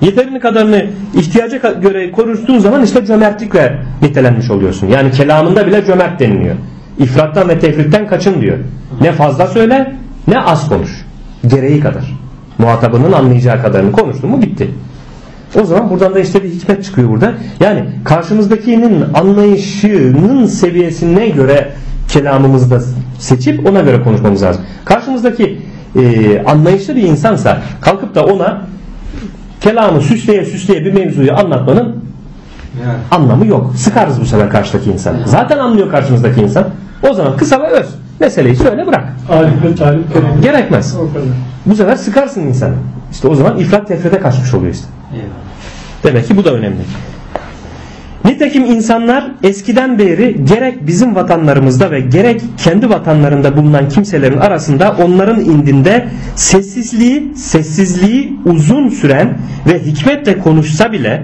Yeterini kadarını ihtiyaca göre konuştuğun zaman işte cömertlikle nitelenmiş oluyorsun. Yani kelamında bile cömert deniliyor. İfrattan ve tefritten kaçın diyor. Ne fazla söyle ne az konuş. Gereği kadar. Muhatabının anlayacağı kadarını konuştu mu bitti. O zaman buradan da işte bir hikmet çıkıyor burada. Yani karşımızdakinin anlayışının seviyesine göre kelamımızı da seçip ona göre konuşmamız lazım. Karşımızdaki e, anlayışlı bir insansa kalkıp da ona kelamı süsleye süsleye bir mevzuyu anlatmanın Yani. anlamı yok. Sıkarız bu sefer karşıdaki insan. Zaten anlıyor karşımızdaki insan. O zaman kısa ve öz. Meseleyi söyle bırak. Arif ve tarif gerekli. Gerekmez. O kadar. Bu sefer sıkarsın insanı. İşte o zaman ifrat tefrite kaçmış oluyor işte. Eyvallah. Demek ki bu da önemli. Nitekim insanlar eskiden beri gerek bizim vatanlarımızda ve gerek kendi vatanlarında bulunan kimselerin arasında onların indinde sessizliği, sessizliği uzun süren ve hikmetle konuşsa bile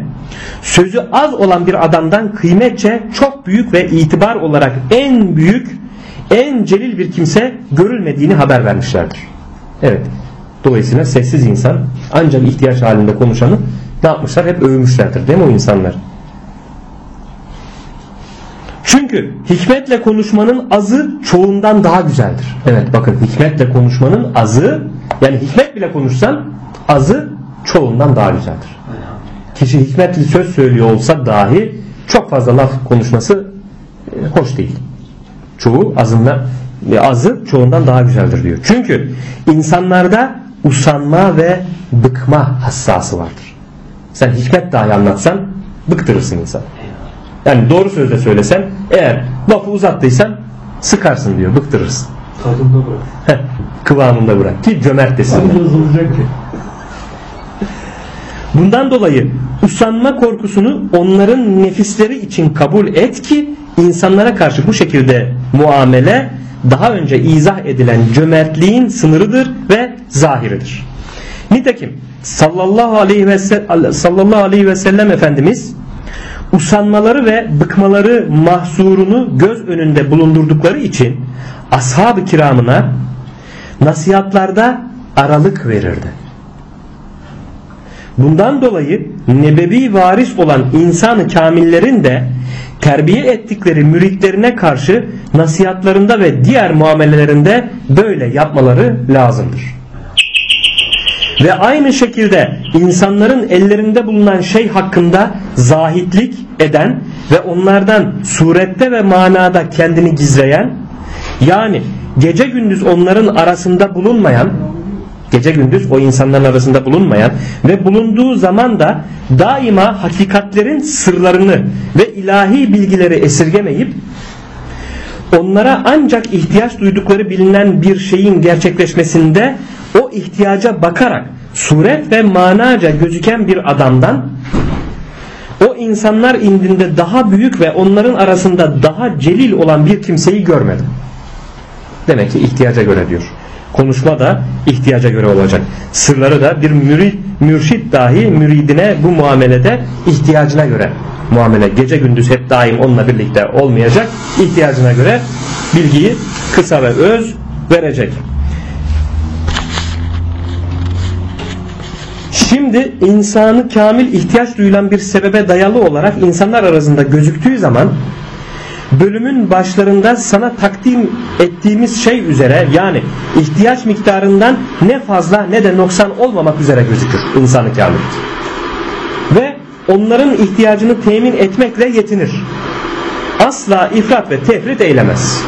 sözü az olan bir adamdan kıymetçe çok büyük ve itibar olarak en büyük, en celil bir kimse görülmediğini haber vermişlerdir. Evet. Dolayısıyla sessiz insan ancak ihtiyaç halinde konuşanı ne yapmışlar? Hep övmüşlerdir değil mi o insanlar? Çünkü hikmetle konuşmanın azı çoğundan daha güzeldir. Evet bakın hikmetle konuşmanın azı yani hikmet bile konuşsan azı çoğundan daha güzeldir. Kişi hikmetli söz söylüyor olsa dahi çok fazla laf konuşması e, hoş değil. Çoğu azından e, azı çoğundan daha güzeldir diyor. Çünkü insanlarda usanma ve bıkma hassası vardır. Sen hikmet dahi anlatsan bıktırırsın insan. Yani doğru sözle söylesen eğer lafı uzattıysan sıkarsın diyor bıktırırsın. Tadında bırak. Heh, kıvamında bırak ki cömert desin. Bundan dolayı usanma korkusunu onların nefisleri için kabul et ki insanlara karşı bu şekilde muamele daha önce izah edilen cömertliğin sınırıdır ve zahiridir. Nitekim sallallahu aleyhi ve sallallahu aleyhi ve sellem Efendimiz usanmaları ve bıkmaları mahsurunu göz önünde bulundurdukları için ashab-ı kiramına nasihatlarda aralık verirdi. Bundan dolayı nebevi varis olan insanı kamillerin de terbiye ettikleri müritlerine karşı nasihatlarında ve diğer muamelelerinde böyle yapmaları lazımdır. Ve aynı şekilde insanların ellerinde bulunan şey hakkında zahitlik eden ve onlardan surette ve manada kendini gizleyen yani gece gündüz onların arasında bulunmayan gece gündüz o insanların arasında bulunmayan ve bulunduğu zaman da daima hakikatlerin sırlarını ve ilahi bilgileri esirgemeyip onlara ancak ihtiyaç duydukları bilinen bir şeyin gerçekleşmesinde o ihtiyaca bakarak suret ve manaca gözüken bir adamdan o insanlar indinde daha büyük ve onların arasında daha celil olan bir kimseyi görmedim. Demek ki ihtiyaca göre diyor. Konuşma da ihtiyaca göre olacak. Sırları da bir mürid, mürşit dahi müridine bu muamelede ihtiyacına göre muamele gece gündüz hep daim onunla birlikte olmayacak. İhtiyacına göre bilgiyi kısa ve öz verecek. Şimdi insanı kamil ihtiyaç duyulan bir sebebe dayalı olarak insanlar arasında gözüktüğü zaman bölümün başlarında sana takdim ettiğimiz şey üzere yani ihtiyaç miktarından ne fazla ne de noksan olmamak üzere gözükür insanı kamil. Onların ihtiyacını temin etmekle yetinir. Asla ifrat ve tefrit eylemez.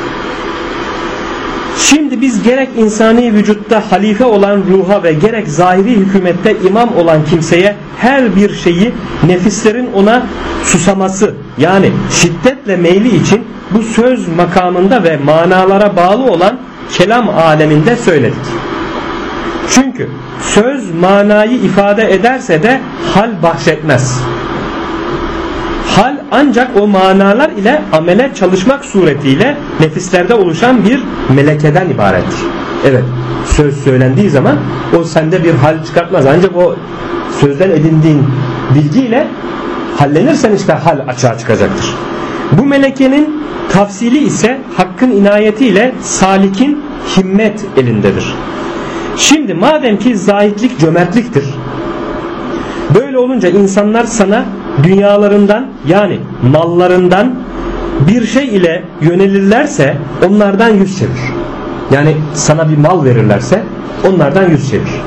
Şimdi biz gerek insani vücutta halife olan ruha ve gerek zahiri hükümette imam olan kimseye her bir şeyi nefislerin ona susaması yani şiddetle meyli için bu söz makamında ve manalara bağlı olan kelam aleminde söyledik. Çünkü söz manayı ifade ederse de hal bahşetmez. Hal ancak o manalar ile amele çalışmak suretiyle nefislerde oluşan bir melekeden ibarettir. Evet söz söylendiği zaman o sende bir hal çıkartmaz. Ancak o sözden edindiğin bilgiyle hallenirsen işte hal açığa çıkacaktır. Bu melekenin tafsili ise hakkın inayetiyle salikin himmet elindedir. Şimdi madem ki zahitlik cömertliktir. Böyle olunca insanlar sana dünyalarından yani mallarından bir şey ile yönelirlerse onlardan yüz çevir. Yani sana bir mal verirlerse onlardan yüz çevir.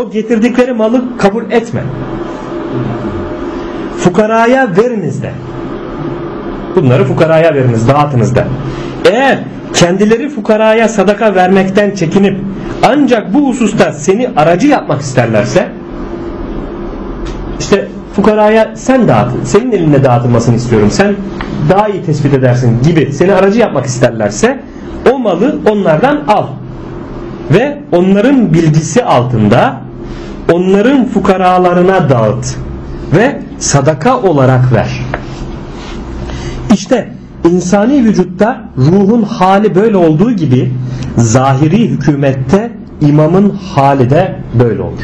O getirdikleri malı kabul etme. Fukaraya veriniz de. Bunları fukaraya veriniz, dağıtınız da. Eğer kendileri fukaraya sadaka vermekten çekinip ancak bu hususta seni aracı yapmak isterlerse işte fukaraya sen dağıt, senin eline dağıtılmasını istiyorum. Sen daha iyi tespit edersin gibi seni aracı yapmak isterlerse o malı onlardan al. Ve onların bilgisi altında onların fukaralarına dağıt ve sadaka olarak ver. İşte insani vücutta ruhun hali böyle olduğu gibi zahiri hükümette imamın hali de böyle olur.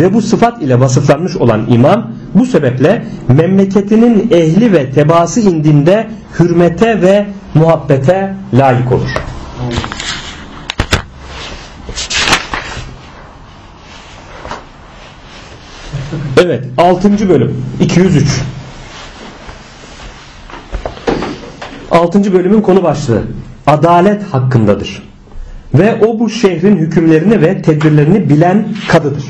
Ve bu sıfat ile vasıflanmış olan imam bu sebeple memleketinin ehli ve tebaası indinde hürmete ve muhabbete layık olur. Evet 6. bölüm 203 6. bölümün konu başlığı adalet hakkındadır. Ve o bu şehrin hükümlerini ve tedbirlerini bilen kadıdır.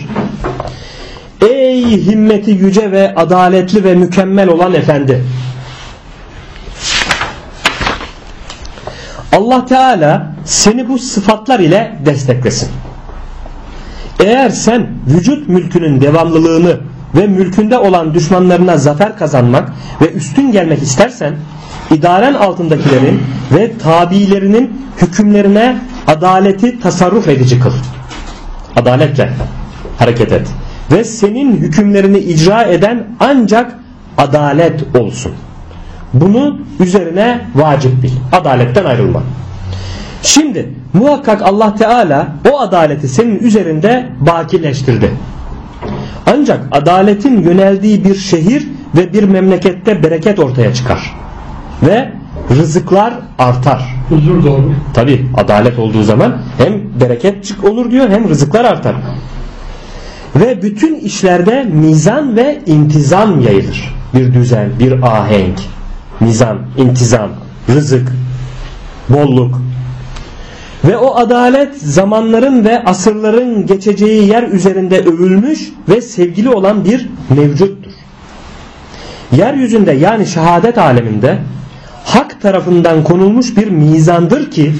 Ey himmeti yüce ve adaletli ve mükemmel olan efendi. Allah Teala seni bu sıfatlar ile desteklesin. Eğer sen vücut mülkünün devamlılığını ve mülkünde olan düşmanlarına zafer kazanmak ve üstün gelmek istersen idaren altındakilerin ve tabilerinin hükümlerine adaleti tasarruf edici kıl. Adaletle hareket et. Ve senin hükümlerini icra eden ancak adalet olsun. Bunu üzerine vacip bil. Adaletten ayrılma. Şimdi muhakkak Allah Teala o adaleti senin üzerinde bakileştirdi. Ancak adaletin yöneldiği bir şehir ve bir memlekette bereket ortaya çıkar. Ve rızıklar artar. Huzur doğru. Tabi adalet olduğu zaman hem bereket çık olur diyor hem rızıklar artar. Ve bütün işlerde mizan ve intizam yayılır. Bir düzen, bir ahenk, mizan, intizam, rızık, bolluk. Ve o adalet zamanların ve asırların geçeceği yer üzerinde övülmüş ve sevgili olan bir mevcuttur. Yeryüzünde yani şehadet aleminde hak tarafından konulmuş bir mizandır ki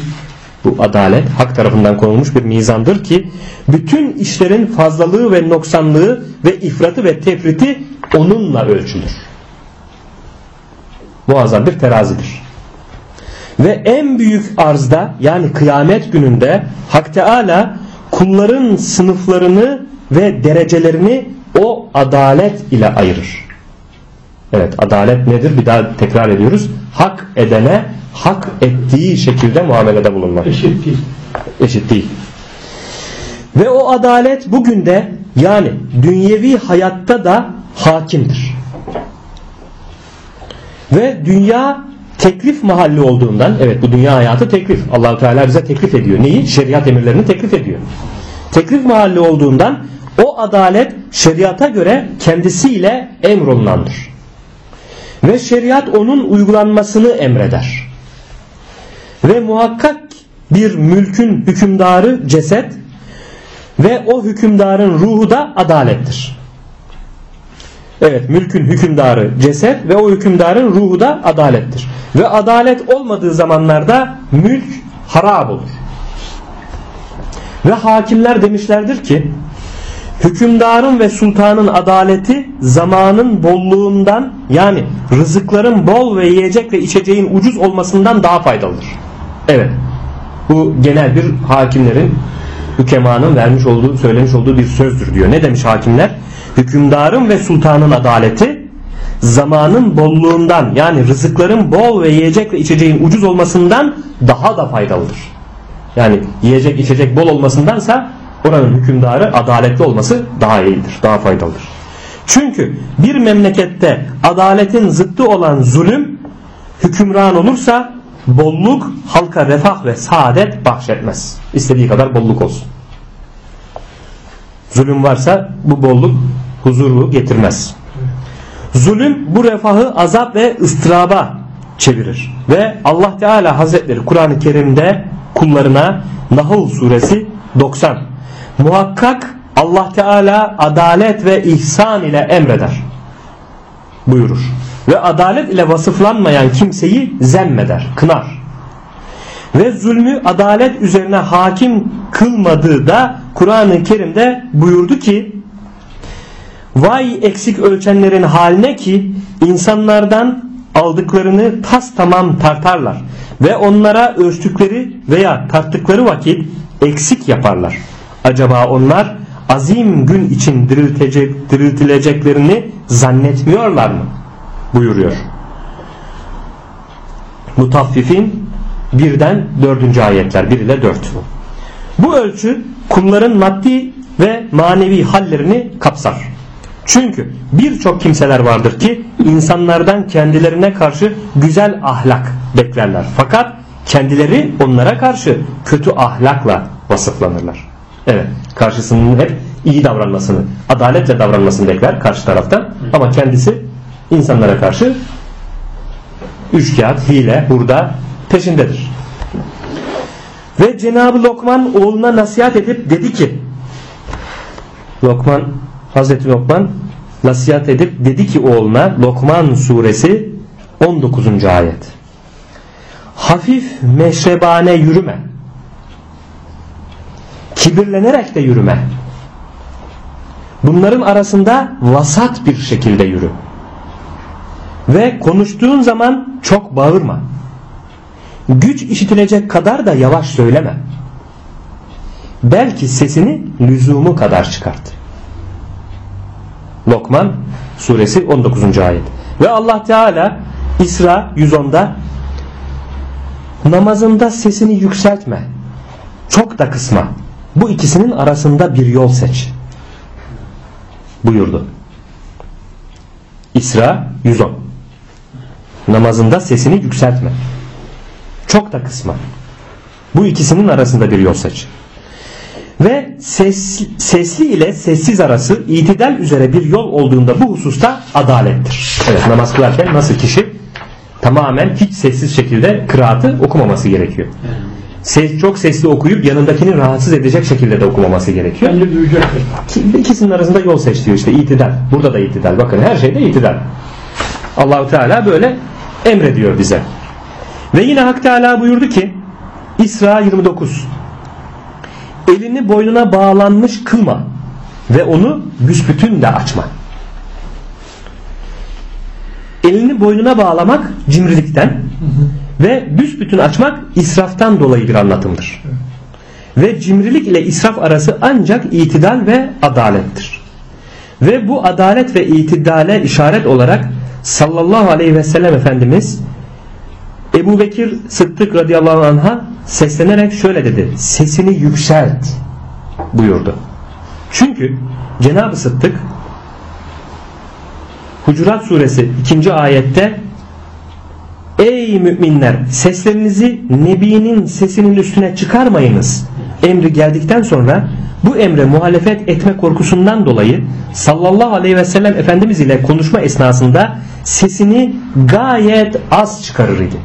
bu adalet hak tarafından konulmuş bir mizandır ki bütün işlerin fazlalığı ve noksanlığı ve ifratı ve tefriti onunla ölçülür. Muazzam bir terazidir. Ve en büyük arzda yani kıyamet gününde Hak Teala kulların sınıflarını ve derecelerini o adalet ile ayırır. Evet adalet nedir? Bir daha tekrar ediyoruz. Hak edene hak ettiği şekilde muamelede bulunmak. Eşit değil. Eşit değil. Ve o adalet bugün de yani dünyevi hayatta da hakimdir. Ve dünya teklif mahalli olduğundan evet bu dünya hayatı teklif. Allahu Teala bize teklif ediyor. Neyi? Şeriat emirlerini teklif ediyor. Teklif mahalli olduğundan o adalet şeriata göre kendisiyle emrolunandır. Ve şeriat onun uygulanmasını emreder. Ve muhakkak bir mülkün hükümdarı ceset ve o hükümdarın ruhu da adalettir. Evet mülkün hükümdarı ceset ve o hükümdarın ruhu da adalettir. Ve adalet olmadığı zamanlarda mülk harap olur. Ve hakimler demişlerdir ki hükümdarın ve sultanın adaleti zamanın bolluğundan yani rızıkların bol ve yiyecek ve içeceğin ucuz olmasından daha faydalıdır. Evet bu genel bir hakimlerin hükemanın vermiş olduğu söylemiş olduğu bir sözdür diyor. Ne demiş hakimler? Hükümdarın ve sultanın adaleti zamanın bolluğundan yani rızıkların bol ve yiyecek ve içeceğin ucuz olmasından daha da faydalıdır. Yani yiyecek içecek bol olmasındansa oranın hükümdarı adaletli olması daha iyidir, daha faydalıdır. Çünkü bir memlekette adaletin zıttı olan zulüm hükümran olursa bolluk halka refah ve saadet bahşetmez. İstediği kadar bolluk olsun. Zulüm varsa bu bolluk huzuru getirmez. Zulüm bu refahı azap ve ıstıraba çevirir. Ve Allah Teala Hazretleri Kur'an-ı Kerim'de kullarına Nahl suresi 90 muhakkak Allah Teala adalet ve ihsan ile emreder buyurur. Ve adalet ile vasıflanmayan kimseyi zemmeder, kınar. Ve zulmü adalet üzerine hakim kılmadığı da Kur'an-ı Kerim'de buyurdu ki Vay eksik ölçenlerin haline ki insanlardan aldıklarını tas tamam tartarlar ve onlara ölçtükleri veya tarttıkları vakit eksik yaparlar. Acaba onlar azim gün için diriltecek, diriltileceklerini zannetmiyorlar mı? buyuruyor. Mutaffifin birden dördüncü ayetler 1 ile 4. Bu ölçü kulların maddi ve manevi hallerini kapsar. Çünkü birçok kimseler vardır ki insanlardan kendilerine karşı güzel ahlak beklerler. Fakat kendileri onlara karşı kötü ahlakla vasıflanırlar. Evet karşısının hep iyi davranmasını, adaletle davranmasını bekler karşı taraftan ama kendisi insanlara karşı üçkağıt, hile, hurda peşindedir. Ve Cenab-ı Lokman oğluna nasihat edip dedi ki Lokman Hazreti Lokman nasihat edip dedi ki oğluna Lokman suresi 19. ayet Hafif meşrebane yürüme Kibirlenerek de yürüme Bunların arasında vasat bir şekilde yürü. Ve konuştuğun zaman çok bağırma. Güç işitilecek kadar da yavaş söyleme. Belki sesini lüzumu kadar çıkart. Lokman suresi 19. ayet. Ve Allah Teala İsra 110'da namazında sesini yükseltme. Çok da kısma. Bu ikisinin arasında bir yol seç. Buyurdu. İsra 110 Namazında sesini yükseltme. Çok da kısma. Bu ikisinin arasında bir yol seç. Ve ses, sesli ile sessiz arası itidal üzere bir yol olduğunda bu hususta adalettir. Evet namaz kılarken nasıl kişi tamamen hiç sessiz şekilde kıraatı okumaması gerekiyor. Ses, çok sesli okuyup yanındakini rahatsız edecek şekilde de okumaması gerekiyor. Kendi duyacaktır. Ki- İkisinin arasında yol seç diyor işte itidal. Burada da itidal. Bakın her şeyde itidal. Allahu Teala böyle emrediyor bize. Ve yine Hak Teala buyurdu ki İsra 29 Elini boynuna bağlanmış kılma ve onu büsbütün de açma. Elini boynuna bağlamak cimrilikten ve büsbütün açmak israftan dolayı bir anlatımdır. Ve cimrilik ile israf arası ancak itidal ve adalettir. Ve bu adalet ve itidale işaret olarak sallallahu aleyhi ve sellem Efendimiz Ebu Bekir Sıddık radıyallahu anh'a seslenerek şöyle dedi. Sesini yükselt buyurdu. Çünkü Cenab-ı Sıddık Hucurat suresi 2. ayette Ey müminler seslerinizi Nebi'nin sesinin üstüne çıkarmayınız emri geldikten sonra bu emre muhalefet etme korkusundan dolayı sallallahu aleyhi ve sellem Efendimiz ile konuşma esnasında sesini gayet az çıkarır idi.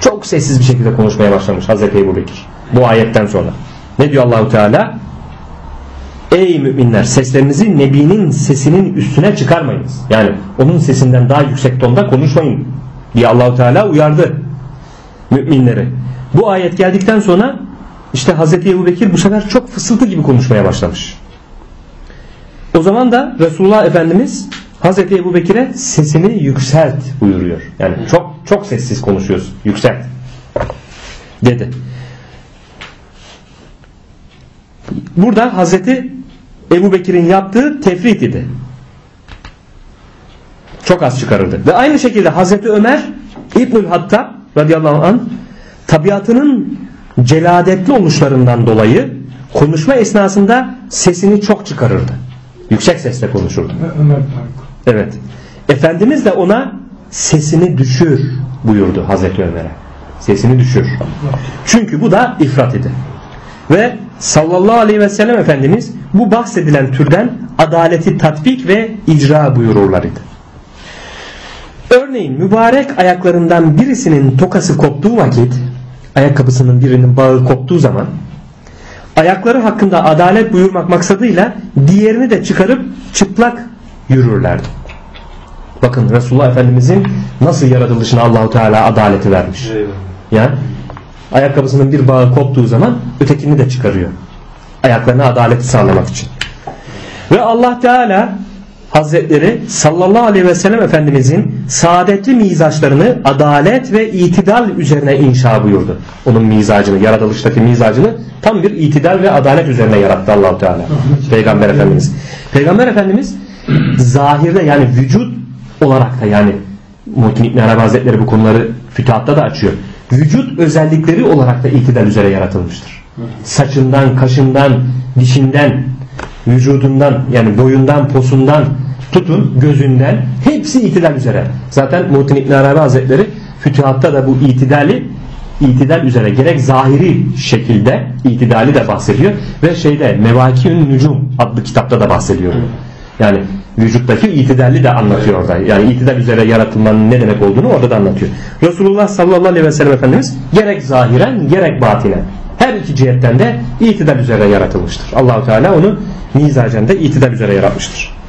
Çok sessiz bir şekilde konuşmaya başlamış Hazreti Ebu Bekir bu ayetten sonra. Ne diyor Allahu Teala? Ey müminler seslerinizi Nebi'nin sesinin üstüne çıkarmayınız. Yani onun sesinden daha yüksek tonda konuşmayın diye Allahu Teala uyardı müminleri. Bu ayet geldikten sonra işte Hazreti Ebu Bekir bu sefer çok fısıltı gibi konuşmaya başlamış. O zaman da Resulullah Efendimiz Hazreti Ebu Bekir'e sesini yükselt buyuruyor. Yani çok çok sessiz konuşuyorsun. Yükselt. Dedi. Burada Hazreti Ebu Bekir'in yaptığı tefrit idi. Çok az çıkarırdı. Ve aynı şekilde Hazreti Ömer İbnül Hattab radıyallahu an tabiatının celadetli oluşlarından dolayı konuşma esnasında sesini çok çıkarırdı. Yüksek sesle konuşurdu. Ömer. Evet. Efendimiz de ona sesini düşür buyurdu Hazreti Ömer'e. Sesini düşür. Çünkü bu da ifrat idi. Ve sallallahu aleyhi ve sellem Efendimiz bu bahsedilen türden adaleti tatbik ve icra buyururlar idi. Örneğin mübarek ayaklarından birisinin tokası koptuğu vakit ayakkabısının birinin bağı koptuğu zaman ayakları hakkında adalet buyurmak maksadıyla diğerini de çıkarıp çıplak yürürlerdi. Bakın Resulullah Efendimizin nasıl yaratılışına Allahu Teala adaleti vermiş. Yani ayakkabısının bir bağı koptuğu zaman ötekini de çıkarıyor. Ayaklarına adaleti sağlamak için. Ve Allah Teala Hazretleri sallallahu aleyhi ve sellem Efendimizin saadetli mizaçlarını adalet ve itidal üzerine inşa buyurdu. Onun mizacını, yaratılıştaki mizacını tam bir itidal ve adalet üzerine yarattı Allahu Teala. Peygamber Efendimiz. Peygamber Efendimiz zahirde yani vücut olarak da yani Muhittin İbn Arabi Hazretleri bu konuları fütuhatta da açıyor. Vücut özellikleri olarak da itidal üzere yaratılmıştır. Saçından, kaşından, dişinden, vücudundan yani boyundan, posundan tutun gözünden hepsi itidal üzere. Zaten Muhittin İbn Arabi Hazretleri fütuhatta da bu itidali itidal üzere gerek zahiri şekilde itidali de bahsediyor ve şeyde Mevakiyün Nücum adlı kitapta da bahsediyor. Yani vücuttaki itidalli de anlatıyor orada. Yani itidal üzere yaratılmanın ne demek olduğunu orada da anlatıyor. Resulullah sallallahu aleyhi ve sellem Efendimiz gerek zahiren gerek batinen her iki cihetten de itidal üzere yaratılmıştır. Allahu Teala onu mizacen de itidal üzere yaratmıştır.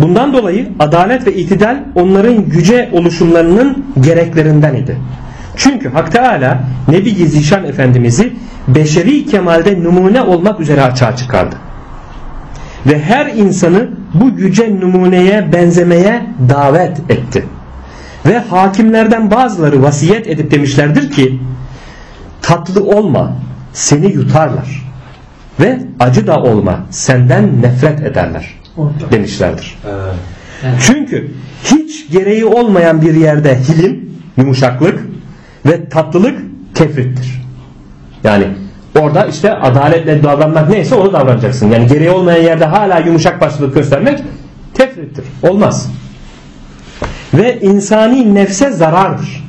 Bundan dolayı adalet ve itidal onların yüce oluşumlarının gereklerinden idi. Çünkü Hak Teala Nebi Zişan Efendimiz'i beşeri kemalde numune olmak üzere açığa çıkardı. Ve her insanı bu yüce numuneye benzemeye davet etti. Ve hakimlerden bazıları vasiyet edip demişlerdir ki tatlı olma seni yutarlar ve acı da olma senden nefret ederler. Demişlerdir. Evet. Çünkü hiç gereği olmayan bir yerde hilim, yumuşaklık ve tatlılık tefrittir. Yani orada işte adaletle davranmak neyse onu davranacaksın. Yani gereği olmayan yerde hala yumuşak başlılık göstermek tefrittir. Olmaz. Ve insani nefse zarardır.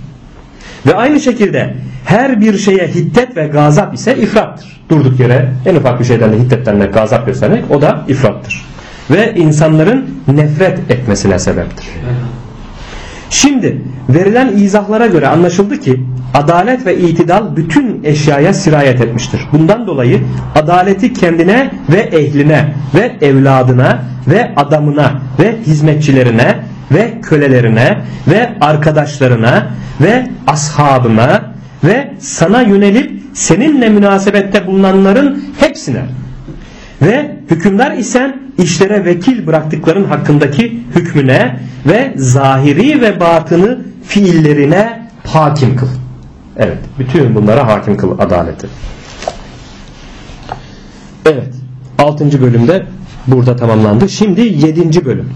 Ve aynı şekilde her bir şeye hiddet ve gazap ise ifrattır. Durduk yere en ufak bir şeyden de hiddetten de gazap göstermek o da ifrattır. Ve insanların nefret etmesine sebeptir. Şimdi verilen izahlara göre anlaşıldı ki adalet ve itidal bütün eşyaya sirayet etmiştir. Bundan dolayı adaleti kendine ve ehline ve evladına ve adamına ve hizmetçilerine ve kölelerine ve arkadaşlarına ve ashabına ve sana yönelip seninle münasebette bulunanların hepsine ve hükümdar isen işlere vekil bıraktıkların hakkındaki hükmüne ve zahiri ve batını fiillerine hakim kıl. Evet, bütün bunlara hakim kıl adaleti. Evet, 6. bölümde burada tamamlandı. Şimdi 7. bölüm.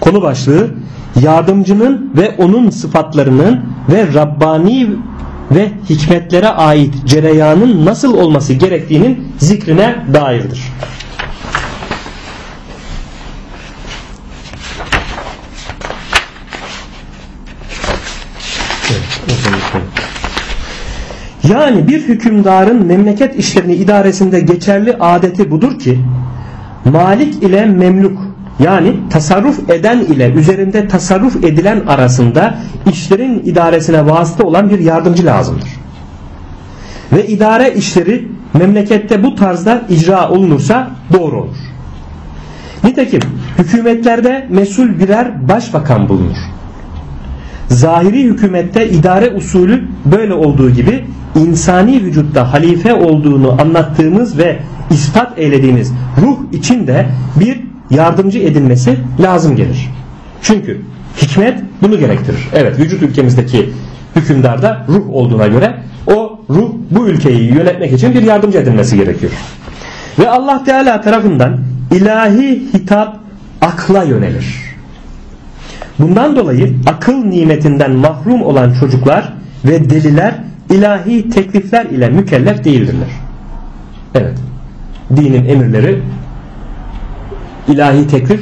Konu başlığı yardımcının ve onun sıfatlarının ve Rabbani ve hikmetlere ait cereyanın nasıl olması gerektiğinin zikrine dairdir. Yani bir hükümdarın memleket işlerini idaresinde geçerli adeti budur ki malik ile memluk yani tasarruf eden ile üzerinde tasarruf edilen arasında işlerin idaresine vasıta olan bir yardımcı lazımdır. Ve idare işleri memlekette bu tarzda icra olunursa doğru olur. Nitekim hükümetlerde mesul birer başbakan bulunur. Zahiri hükümette idare usulü böyle olduğu gibi insani vücutta halife olduğunu anlattığımız ve ispat eylediğimiz ruh için de bir yardımcı edilmesi lazım gelir. Çünkü hikmet bunu gerektirir. Evet vücut ülkemizdeki hükümdarda ruh olduğuna göre o ruh bu ülkeyi yönetmek için bir yardımcı edilmesi gerekiyor. Ve Allah Teala tarafından ilahi hitap akla yönelir. Bundan dolayı akıl nimetinden mahrum olan çocuklar ve deliler ilahi teklifler ile mükellef değildirler. Evet. Dinin emirleri ilahi teklif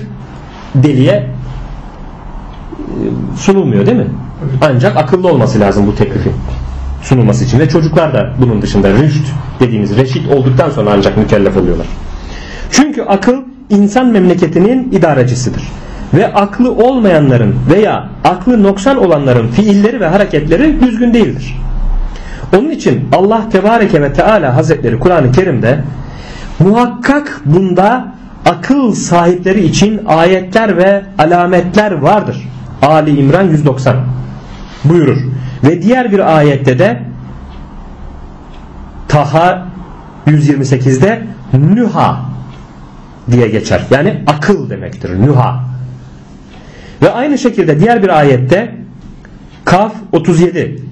deliye e, sunulmuyor değil mi? Ancak akıllı olması lazım bu teklifin sunulması için ve çocuklar da bunun dışında rüşt dediğimiz reşit olduktan sonra ancak mükellef oluyorlar. Çünkü akıl insan memleketinin idarecisidir. Ve aklı olmayanların veya aklı noksan olanların fiilleri ve hareketleri düzgün değildir. Onun için Allah Tebareke ve Teala Hazretleri Kur'an-ı Kerim'de muhakkak bunda akıl sahipleri için ayetler ve alametler vardır. Ali İmran 190 buyurur. Ve diğer bir ayette de Taha 128'de Nüha diye geçer. Yani akıl demektir. Nüha. Ve aynı şekilde diğer bir ayette Kaf 37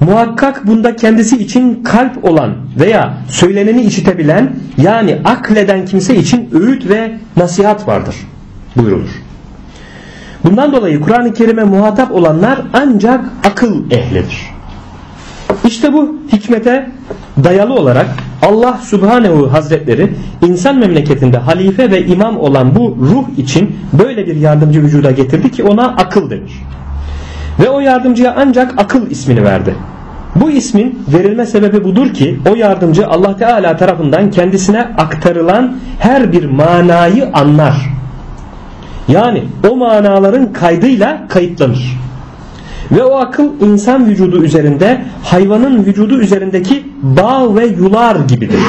Muhakkak bunda kendisi için kalp olan veya söyleneni işitebilen yani akleden kimse için öğüt ve nasihat vardır buyurulur. Bundan dolayı Kur'an-ı Kerim'e muhatap olanlar ancak akıl ehlidir. İşte bu hikmete dayalı olarak Allah Subhanehu Hazretleri insan memleketinde halife ve imam olan bu ruh için böyle bir yardımcı vücuda getirdi ki ona akıl denir. Ve o yardımcıya ancak akıl ismini verdi. Bu ismin verilme sebebi budur ki o yardımcı Allah Teala tarafından kendisine aktarılan her bir manayı anlar. Yani o manaların kaydıyla kayıtlanır. Ve o akıl insan vücudu üzerinde hayvanın vücudu üzerindeki bağ ve yular gibidir.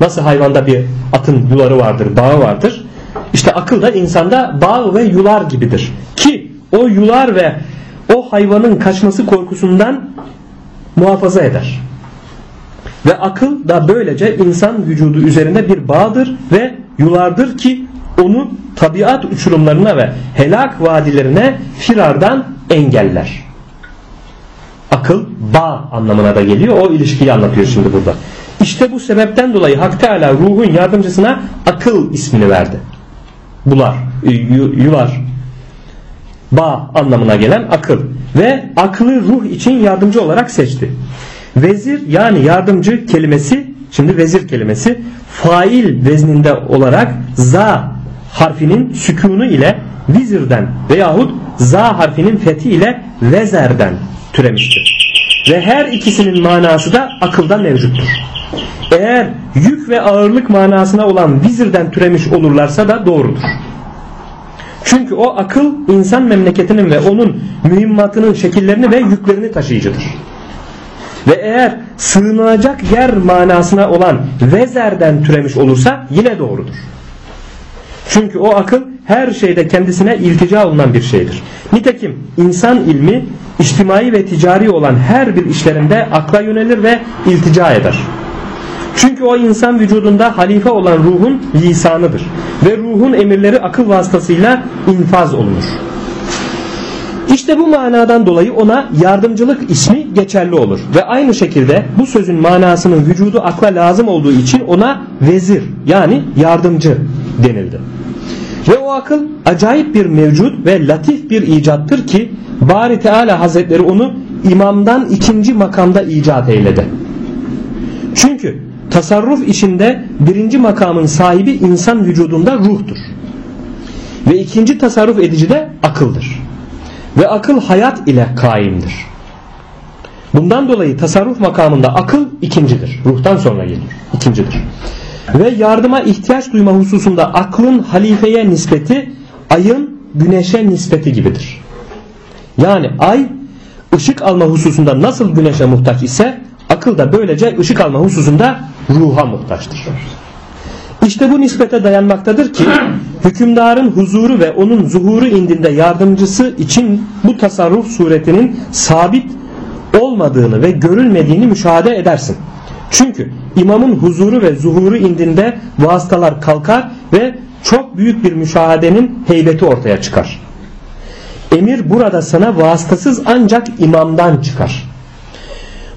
Nasıl hayvanda bir atın yuları vardır, bağı vardır. İşte akıl da insanda bağ ve yular gibidir. Ki o yular ve o hayvanın kaçması korkusundan muhafaza eder. Ve akıl da böylece insan vücudu üzerinde bir bağdır ve yulardır ki onu tabiat uçurumlarına ve helak vadilerine firardan engeller. Akıl bağ anlamına da geliyor. O ilişkiyi anlatıyor şimdi burada. İşte bu sebepten dolayı Hak Teala ruhun yardımcısına akıl ismini verdi. Bular, yular, bağ anlamına gelen akıl ve aklı ruh için yardımcı olarak seçti. Vezir yani yardımcı kelimesi şimdi vezir kelimesi fail vezninde olarak za harfinin sükunu ile vizirden veyahut za harfinin fethi ile vezerden türemiştir. Ve her ikisinin manası da akılda mevcuttur. Eğer yük ve ağırlık manasına olan vizirden türemiş olurlarsa da doğrudur. Çünkü o akıl insan memleketinin ve onun mühimmatının şekillerini ve yüklerini taşıyıcıdır. Ve eğer sığınacak yer manasına olan vezerden türemiş olursa yine doğrudur. Çünkü o akıl her şeyde kendisine iltica olunan bir şeydir. Nitekim insan ilmi içtimai ve ticari olan her bir işlerinde akla yönelir ve iltica eder. Çünkü o insan vücudunda halife olan ruhun lisanıdır. Ve ruhun emirleri akıl vasıtasıyla infaz olunur. İşte bu manadan dolayı ona yardımcılık ismi geçerli olur. Ve aynı şekilde bu sözün manasının vücudu akla lazım olduğu için ona vezir yani yardımcı denildi. Ve o akıl acayip bir mevcut ve latif bir icattır ki Bari Teala Hazretleri onu imamdan ikinci makamda icat eyledi. Çünkü tasarruf işinde birinci makamın sahibi insan vücudunda ruhtur. Ve ikinci tasarruf edici de akıldır. Ve akıl hayat ile kaimdir. Bundan dolayı tasarruf makamında akıl ikincidir. Ruhtan sonra gelir. İkincidir. Ve yardıma ihtiyaç duyma hususunda aklın halifeye nispeti ayın güneşe nispeti gibidir. Yani ay ışık alma hususunda nasıl güneşe muhtaç ise akıl da böylece ışık alma hususunda ruha muhtaçtır. İşte bu nispete dayanmaktadır ki hükümdarın huzuru ve onun zuhuru indinde yardımcısı için bu tasarruf suretinin sabit olmadığını ve görülmediğini müşahede edersin. Çünkü imamın huzuru ve zuhuru indinde vasıtalar kalkar ve çok büyük bir müşahedenin heybeti ortaya çıkar. Emir burada sana vasıtasız ancak imamdan çıkar.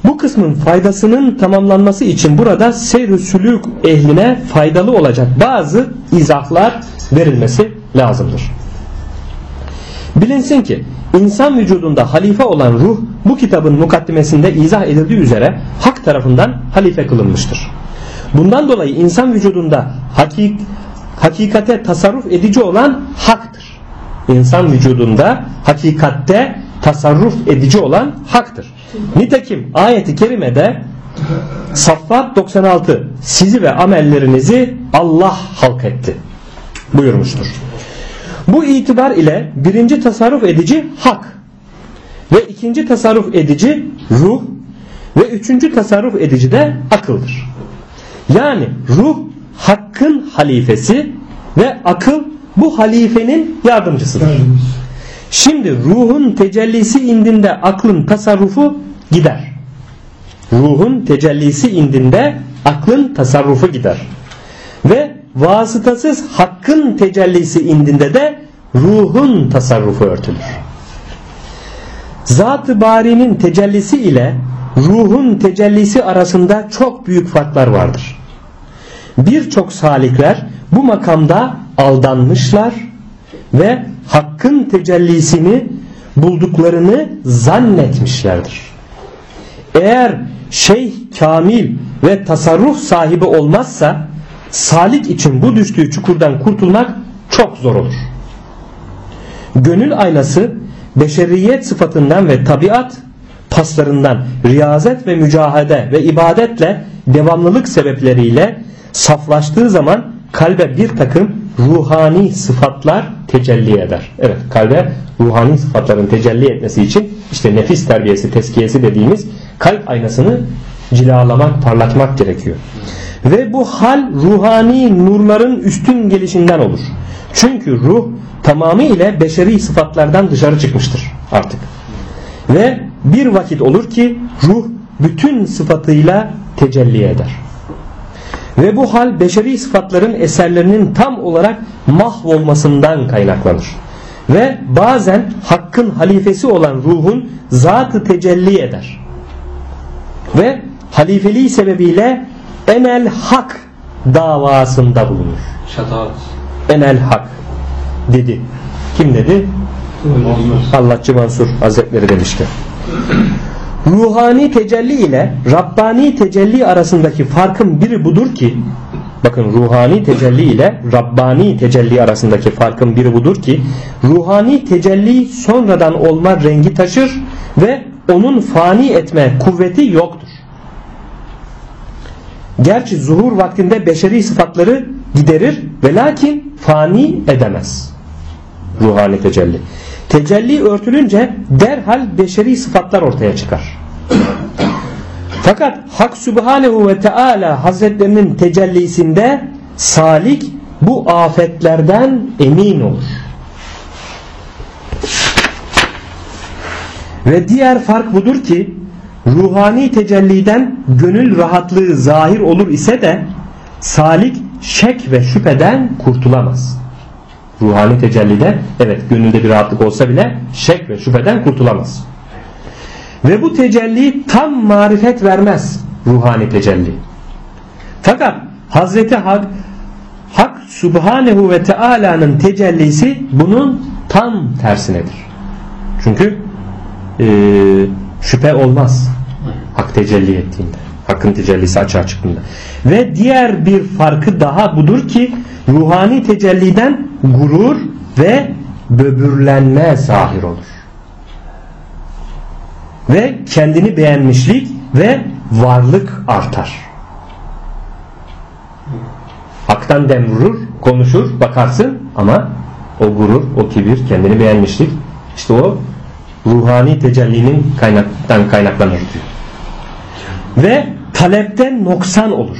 Bu kısmın faydasının tamamlanması için burada seyr ehline faydalı olacak bazı izahlar verilmesi lazımdır. Bilinsin ki insan vücudunda halife olan ruh bu kitabın mukaddimesinde izah edildiği üzere hak tarafından halife kılınmıştır. Bundan dolayı insan vücudunda hakik, hakikate tasarruf edici olan haktır. İnsan vücudunda hakikatte tasarruf edici olan haktır. Nitekim ayeti kerimede Saffat 96 sizi ve amellerinizi Allah halk etti buyurmuştur. Bu itibar ile birinci tasarruf edici hak ve ikinci tasarruf edici ruh ve üçüncü tasarruf edici de akıldır. Yani ruh hakkın halifesi ve akıl bu halifenin yardımcısıdır. Şimdi ruhun tecellisi indinde aklın tasarrufu gider. Ruhun tecellisi indinde aklın tasarrufu gider. Ve vasıtasız hakkın tecellisi indinde de ruhun tasarrufu örtülür. Zat-ı barinin tecellisi ile ruhun tecellisi arasında çok büyük farklar vardır. Birçok salikler bu makamda aldanmışlar ve hakkın tecellisini bulduklarını zannetmişlerdir. Eğer şeyh kamil ve tasarruf sahibi olmazsa salik için bu düştüğü çukurdan kurtulmak çok zor olur. Gönül aynası beşeriyet sıfatından ve tabiat paslarından riyazet ve mücahede ve ibadetle devamlılık sebepleriyle saflaştığı zaman kalbe bir takım ruhani sıfatlar tecelli eder. Evet kalbe ruhani sıfatların tecelli etmesi için işte nefis terbiyesi, teskiyesi dediğimiz kalp aynasını cilalamak, parlatmak gerekiyor. Ve bu hal ruhani nurların üstün gelişinden olur. Çünkü ruh tamamıyla beşeri sıfatlardan dışarı çıkmıştır artık. Ve bir vakit olur ki ruh bütün sıfatıyla tecelli eder. Ve bu hal beşeri sıfatların eserlerinin tam olarak mahvolmasından kaynaklanır. Ve bazen hakkın halifesi olan ruhun zatı tecelli eder. Ve halifeliği sebebiyle enel hak davasında bulunur. Şataat. Enel hak dedi. Kim dedi? Allahçı Mansur Hazretleri demişti. Ruhani tecelli ile Rabbani tecelli arasındaki farkın biri budur ki bakın ruhani tecelli ile Rabbani tecelli arasındaki farkın biri budur ki ruhani tecelli sonradan olma rengi taşır ve onun fani etme kuvveti yoktur. Gerçi zuhur vaktinde beşeri sıfatları giderir ve lakin fani edemez. Ruhani tecelli. Tecelli örtülünce derhal beşeri sıfatlar ortaya çıkar. Fakat Hak Sübhanehu ve Teala Hazretlerinin tecellisinde salik bu afetlerden emin olur. Ve diğer fark budur ki ruhani tecelliden gönül rahatlığı zahir olur ise de salik şek ve şüpheden kurtulamaz. Ruhani tecellide evet gönülde bir rahatlık olsa bile şek ve şüpheden kurtulamaz. Ve bu tecelli tam marifet vermez ruhani tecelli. Fakat Hazreti Hak Hak Subhanehu ve Teala'nın tecellisi bunun tam tersinedir. Çünkü e, şüphe olmaz hak tecelli ettiğinde. Hakkın tecellisi açığa çıktığında. Ve diğer bir farkı daha budur ki ruhani tecelliden gurur ve böbürlenme zahir olur. Ve kendini beğenmişlik ve varlık artar. Haktan dem vurur, konuşur, bakarsın ama o gurur, o kibir, kendini beğenmişlik işte o ruhani tecellinin kaynaktan kaynaklanır diyor. Ve talepten noksan olur.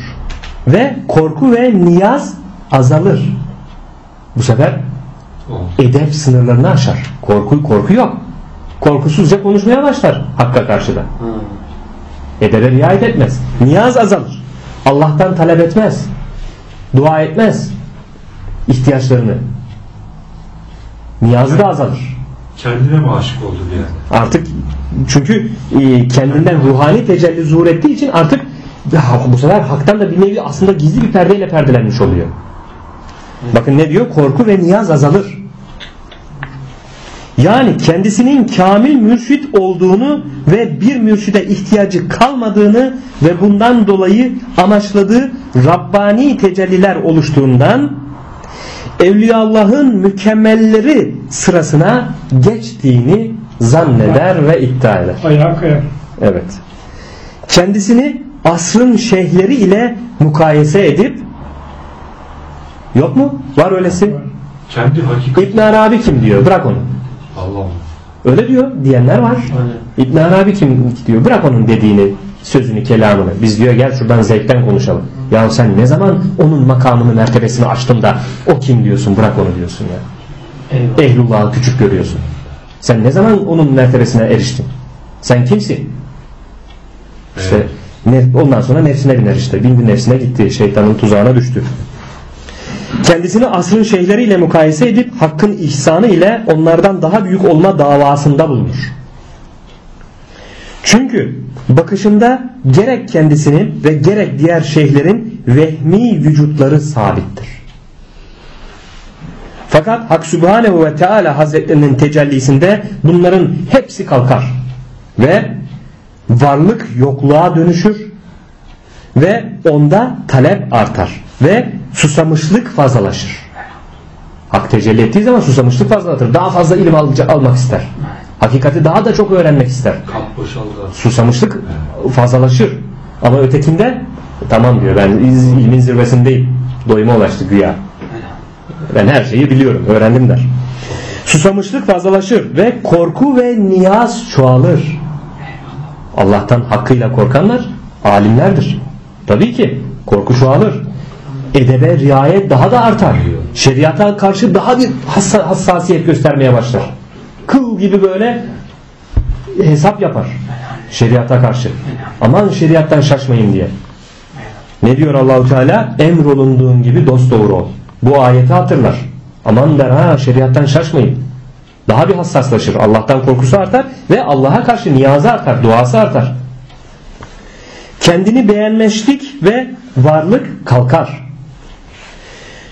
Ve korku ve niyaz azalır. Bu sefer edep sınırlarını aşar. Korku korku yok. Korkusuzca konuşmaya başlar Hakk'a karşı da. Edebe riayet etmez. Niyaz azalır. Allah'tan talep etmez. Dua etmez. ihtiyaçlarını. Niyazı da azalır. Kendine mi aşık oldu yani? Artık çünkü e, kendinden ruhani tecelli zuhur ettiği için artık ya, bu sefer haktan da bir nevi aslında gizli bir perdeyle perdelenmiş oluyor. Bakın ne diyor? Korku ve niyaz azalır. Yani kendisinin kamil mürşit olduğunu ve bir mürşide ihtiyacı kalmadığını ve bundan dolayı amaçladığı Rabbani tecelliler oluştuğundan Evliyaullah'ın mükemmelleri sırasına geçtiğini zanneder ve iddia eder. Ayağa kayar. Evet. Kendisini asrın şeyhleri ile mukayese edip yok mu? Var öylesi. Kendi hakikat İbn Arabi kim diyor? Bırak onu. Allah Allah. Öyle diyor diyenler var. İbn Arabi kim diyor? Bırak onun dediğini, sözünü, kelamını. Biz diyor gel şuradan zevkten konuşalım. Ya sen ne zaman onun makamını, mertebesini açtın da o kim diyorsun? Bırak onu diyorsun ya. Eyvallah. Ehlullah'ı küçük görüyorsun. Sen ne zaman onun mertebesine eriştin? Sen kimsin? İşte ne- ondan sonra nefsine biner işte. Bindi nefsine gitti. Şeytanın tuzağına düştü. Kendisini asrın şeyhleriyle mukayese edip hakkın ihsanı ile onlardan daha büyük olma davasında bulunur. Çünkü bakışında gerek kendisinin ve gerek diğer şeyhlerin vehmi vücutları sabittir. Fakat Hak Sübhanehu ve Teala Hazretlerinin tecellisinde bunların hepsi kalkar ve varlık yokluğa dönüşür ve onda talep artar ve susamışlık fazlalaşır. Hak tecelli ettiği zaman susamışlık fazlalatır. Daha fazla ilim al- almak ister. Hakikati daha da çok öğrenmek ister. Susamışlık fazlalaşır. Ama ötekinde tamam diyor ben ilmin zirvesindeyim. Doyuma ulaştı güya. Ben her şeyi biliyorum, öğrendim der. Susamışlık fazlalaşır ve korku ve niyaz çoğalır. Allah'tan hakkıyla korkanlar alimlerdir. Tabii ki korku çoğalır. Edebe riayet daha da artar. Şeriata karşı daha bir hassa- hassasiyet göstermeye başlar. Gibi böyle hesap yapar şeriata karşı. Aman şeriattan şaşmayın diye. Ne diyor Allahu Teala? Emrolunduğun gibi dost doğru ol. Bu ayeti hatırlar. Aman der ha şeriattan şaşmayın. Daha bir hassaslaşır. Allah'tan korkusu artar ve Allah'a karşı niyazı artar, duası artar. Kendini beğenmeşlik ve varlık kalkar.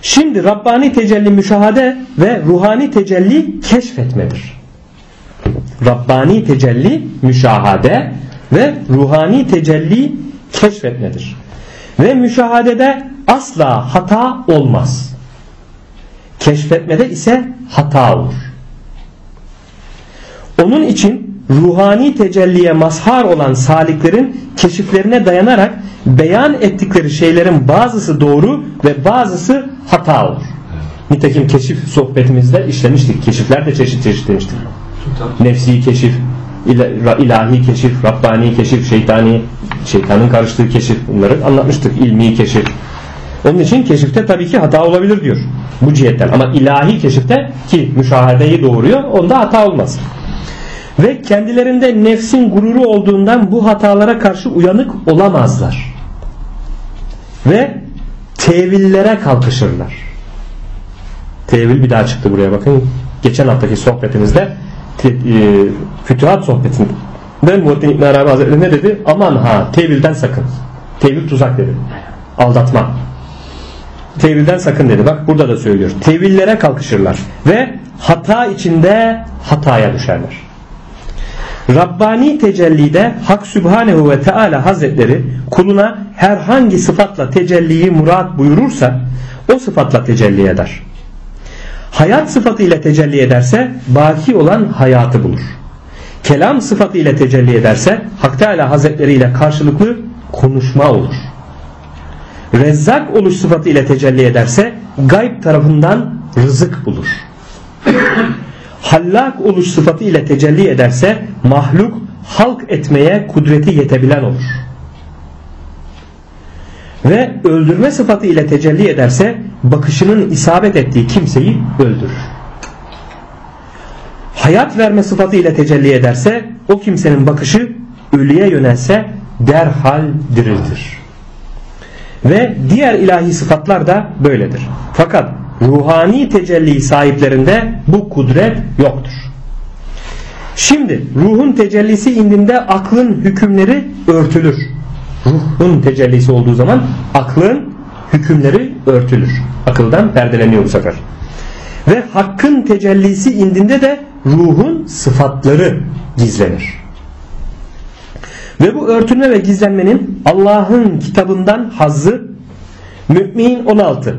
Şimdi Rabbani tecelli müşahade ve ruhani tecelli keşfetmedir. Rabbani tecelli müşahade ve ruhani tecelli keşfetmedir. Ve müşahadede asla hata olmaz. Keşfetmede ise hata olur. Onun için ruhani tecelliye mazhar olan saliklerin keşiflerine dayanarak beyan ettikleri şeylerin bazısı doğru ve bazısı hata olur. Nitekim keşif sohbetimizde işlemiştik. Keşifler de çeşit çeşit demiştik. Nefsi keşif, ilahi keşif, Rabbani keşif, şeytani, şeytanın karıştığı keşif bunları anlatmıştık. İlmi keşif. Onun için keşifte tabii ki hata olabilir diyor. Bu cihetten. Ama ilahi keşifte ki müşahedeyi doğuruyor onda hata olmaz. Ve kendilerinde nefsin gururu olduğundan bu hatalara karşı uyanık olamazlar. Ve tevillere kalkışırlar. Tevil bir daha çıktı buraya bakın. Geçen haftaki sohbetimizde e, Fütühat sohbetinde Muhittin İbn Arabi Hazretleri ne dedi? Aman ha tevilden sakın. Tevil tuzak dedi. Aldatma. Tevilden sakın dedi. Bak burada da söylüyor. Tevillere kalkışırlar ve hata içinde hataya düşerler. Rabbani tecellide Hak Sübhanehu ve Teala Hazretleri kuluna herhangi sıfatla tecelliyi murat buyurursa o sıfatla tecelli eder. Hayat sıfatı tecelli ederse baki olan hayatı bulur. Kelam sıfatı tecelli ederse Hak Teala Hazretleri ile karşılıklı konuşma olur. Rezzak oluş sıfatı tecelli ederse gayb tarafından rızık bulur. Hallak oluş sıfatı tecelli ederse mahluk halk etmeye kudreti yetebilen olur. Ve öldürme sıfatı ile tecelli ederse bakışının isabet ettiği kimseyi öldürür. Hayat verme sıfatı ile tecelli ederse o kimsenin bakışı ölüye yönelse derhal diriltir. Ve diğer ilahi sıfatlar da böyledir. Fakat ruhani tecelli sahiplerinde bu kudret yoktur. Şimdi ruhun tecellisi indinde aklın hükümleri örtülür. Ruhun tecellisi olduğu zaman aklın hükümleri örtülür. Akıldan perdeleniyor bu sefer. Ve hakkın tecellisi indinde de ruhun sıfatları gizlenir. Ve bu örtülme ve gizlenmenin Allah'ın kitabından hazzı Mü'min 16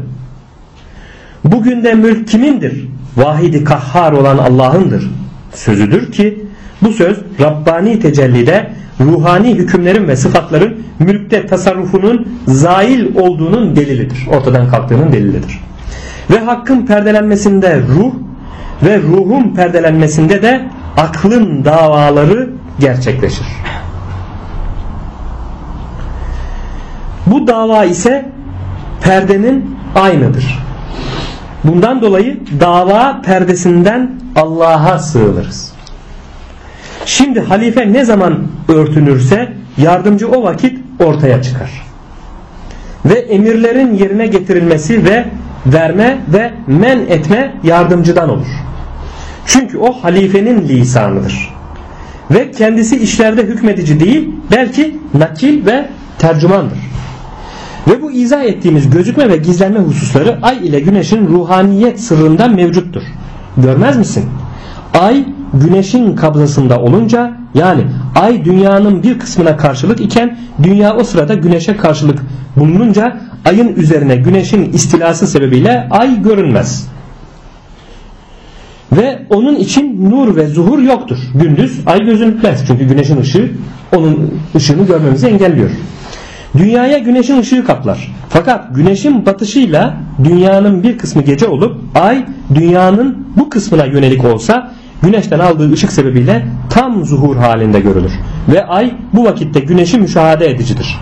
Bugün de mülk kimindir? Vahidi kahhar olan Allah'ındır. Sözüdür ki bu söz Rabbani tecellide ruhani hükümlerin ve sıfatların mülkte tasarrufunun zail olduğunun delilidir. Ortadan kalktığının delilidir. Ve hakkın perdelenmesinde ruh ve ruhun perdelenmesinde de aklın davaları gerçekleşir. Bu dava ise perdenin aynıdır. Bundan dolayı dava perdesinden Allah'a sığınırız. Şimdi halife ne zaman örtünürse yardımcı o vakit ortaya çıkar. Ve emirlerin yerine getirilmesi ve verme ve men etme yardımcıdan olur. Çünkü o halifenin lisanıdır. Ve kendisi işlerde hükmedici değil belki nakil ve tercümandır. Ve bu izah ettiğimiz gözükme ve gizlenme hususları ay ile güneşin ruhaniyet sırrından mevcuttur. Görmez misin? Ay güneşin kabzasında olunca yani ay dünyanın bir kısmına karşılık iken dünya o sırada güneşe karşılık bulununca ayın üzerine güneşin istilası sebebiyle ay görünmez. Ve onun için nur ve zuhur yoktur. Gündüz ay gözükmez çünkü güneşin ışığı onun ışığını görmemizi engelliyor. Dünyaya güneşin ışığı kaplar. Fakat güneşin batışıyla dünyanın bir kısmı gece olup ay dünyanın bu kısmına yönelik olsa güneşten aldığı ışık sebebiyle tam zuhur halinde görülür. Ve ay bu vakitte güneşi müşahede edicidir.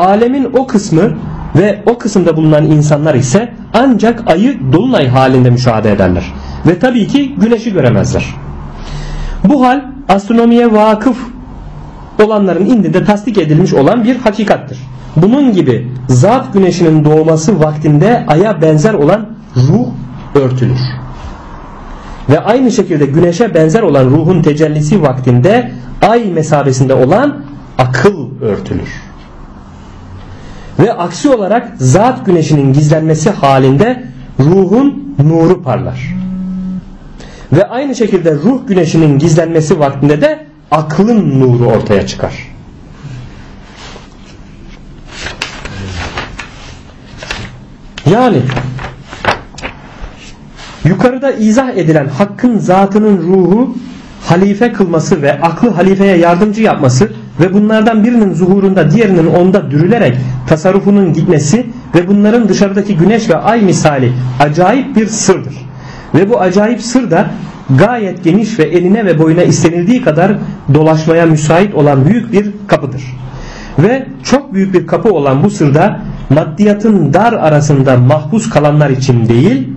Alemin o kısmı ve o kısımda bulunan insanlar ise ancak ayı dolunay halinde müşahede ederler. Ve tabii ki güneşi göremezler. Bu hal astronomiye vakıf olanların indinde tasdik edilmiş olan bir hakikattir. Bunun gibi zat güneşinin doğması vaktinde aya benzer olan ruh örtülür. Ve aynı şekilde güneşe benzer olan ruhun tecellisi vaktinde ay mesabesinde olan akıl örtülür. Ve aksi olarak zat güneşinin gizlenmesi halinde ruhun nuru parlar. Ve aynı şekilde ruh güneşinin gizlenmesi vaktinde de aklın nuru ortaya çıkar. Yani yukarıda izah edilen hakkın zatının ruhu halife kılması ve aklı halifeye yardımcı yapması ve bunlardan birinin zuhurunda diğerinin onda dürülerek tasarrufunun gitmesi ve bunların dışarıdaki güneş ve ay misali acayip bir sırdır. Ve bu acayip sır da gayet geniş ve eline ve boyuna istenildiği kadar dolaşmaya müsait olan büyük bir kapıdır. Ve çok büyük bir kapı olan bu sırda maddiyatın dar arasında mahpus kalanlar için değil,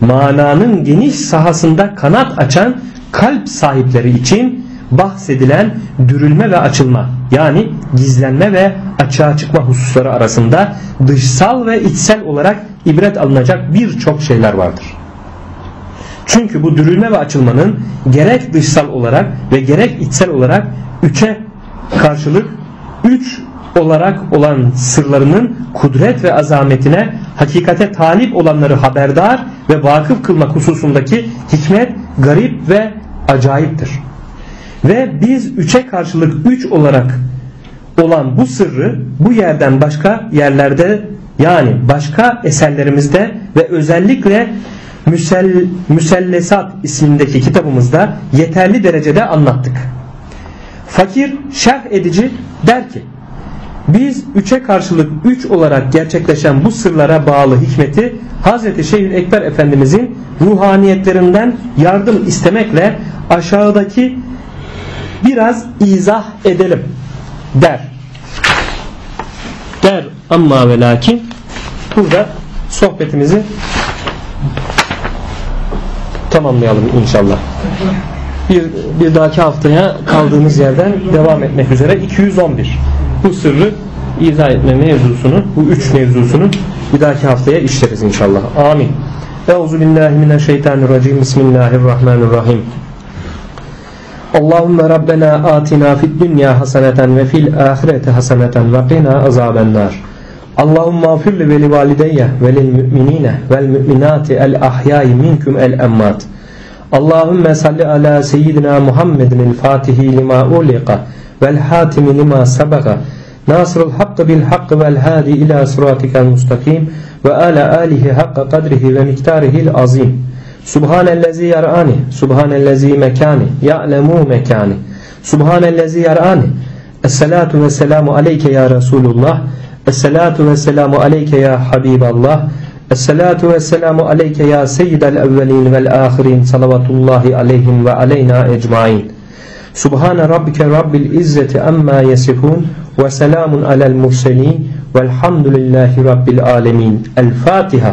mananın geniş sahasında kanat açan kalp sahipleri için bahsedilen dürülme ve açılma yani gizlenme ve açığa çıkma hususları arasında dışsal ve içsel olarak ibret alınacak birçok şeyler vardır. Çünkü bu dürülme ve açılmanın gerek dışsal olarak ve gerek içsel olarak üçe karşılık üç olarak olan sırlarının kudret ve azametine hakikate talip olanları haberdar ve vakıf kılmak hususundaki hikmet garip ve acayiptir. Ve biz üçe karşılık üç olarak olan bu sırrı bu yerden başka yerlerde yani başka eserlerimizde ve özellikle Müsell Müsellesat ismindeki kitabımızda yeterli derecede anlattık. Fakir şerh edici der ki biz üçe karşılık üç olarak gerçekleşen bu sırlara bağlı hikmeti Hazreti Şeyhül Ekber Efendimizin ruhaniyetlerinden yardım istemekle aşağıdaki biraz izah edelim der. Der ama ve lakin burada sohbetimizi tamamlayalım inşallah. Bir, bir dahaki haftaya kaldığımız yerden devam etmek üzere 211. Bu sırrı izah etme mevzusunu, bu üç mevzusunu bir dahaki haftaya işleriz inşallah. Amin. Euzu billahi mineşşeytanirracim. Bismillahirrahmanirrahim. Allahümme Rabbena atina fid dünya haseneten ve fil ahireti haseneten ve qina azabennar. Allahümme afir ve li valideyye ve lil müminine vel müminati el ahyai minkum el emmat. Allahümme salli ala seyyidina Muhammedin el fatihi lima uliqa vel hatimi lima sabaga nasrul hakkı bil hakkı vel hadi ila sıratikel mustakim ve ala alihi hakka kadrihi ve miktarihil azim. Subhanellezi yarani, subhanellezi mekani, ya'lemu mekani. Subhanellezi yarani. Esselatu ve selamu aleyke ya Resulullah. Esselatu ve selamu aleyke ya Habiballah. Esselatu ve selamu aleyke ya seyyidel evvelin vel ahirin. Salavatullahi aleyhim ve aleyna ecmain. سبحان ربك رب العزة أما يصفون وسلام على المرسلين والحمد لله رب العالمين. الفاتحة.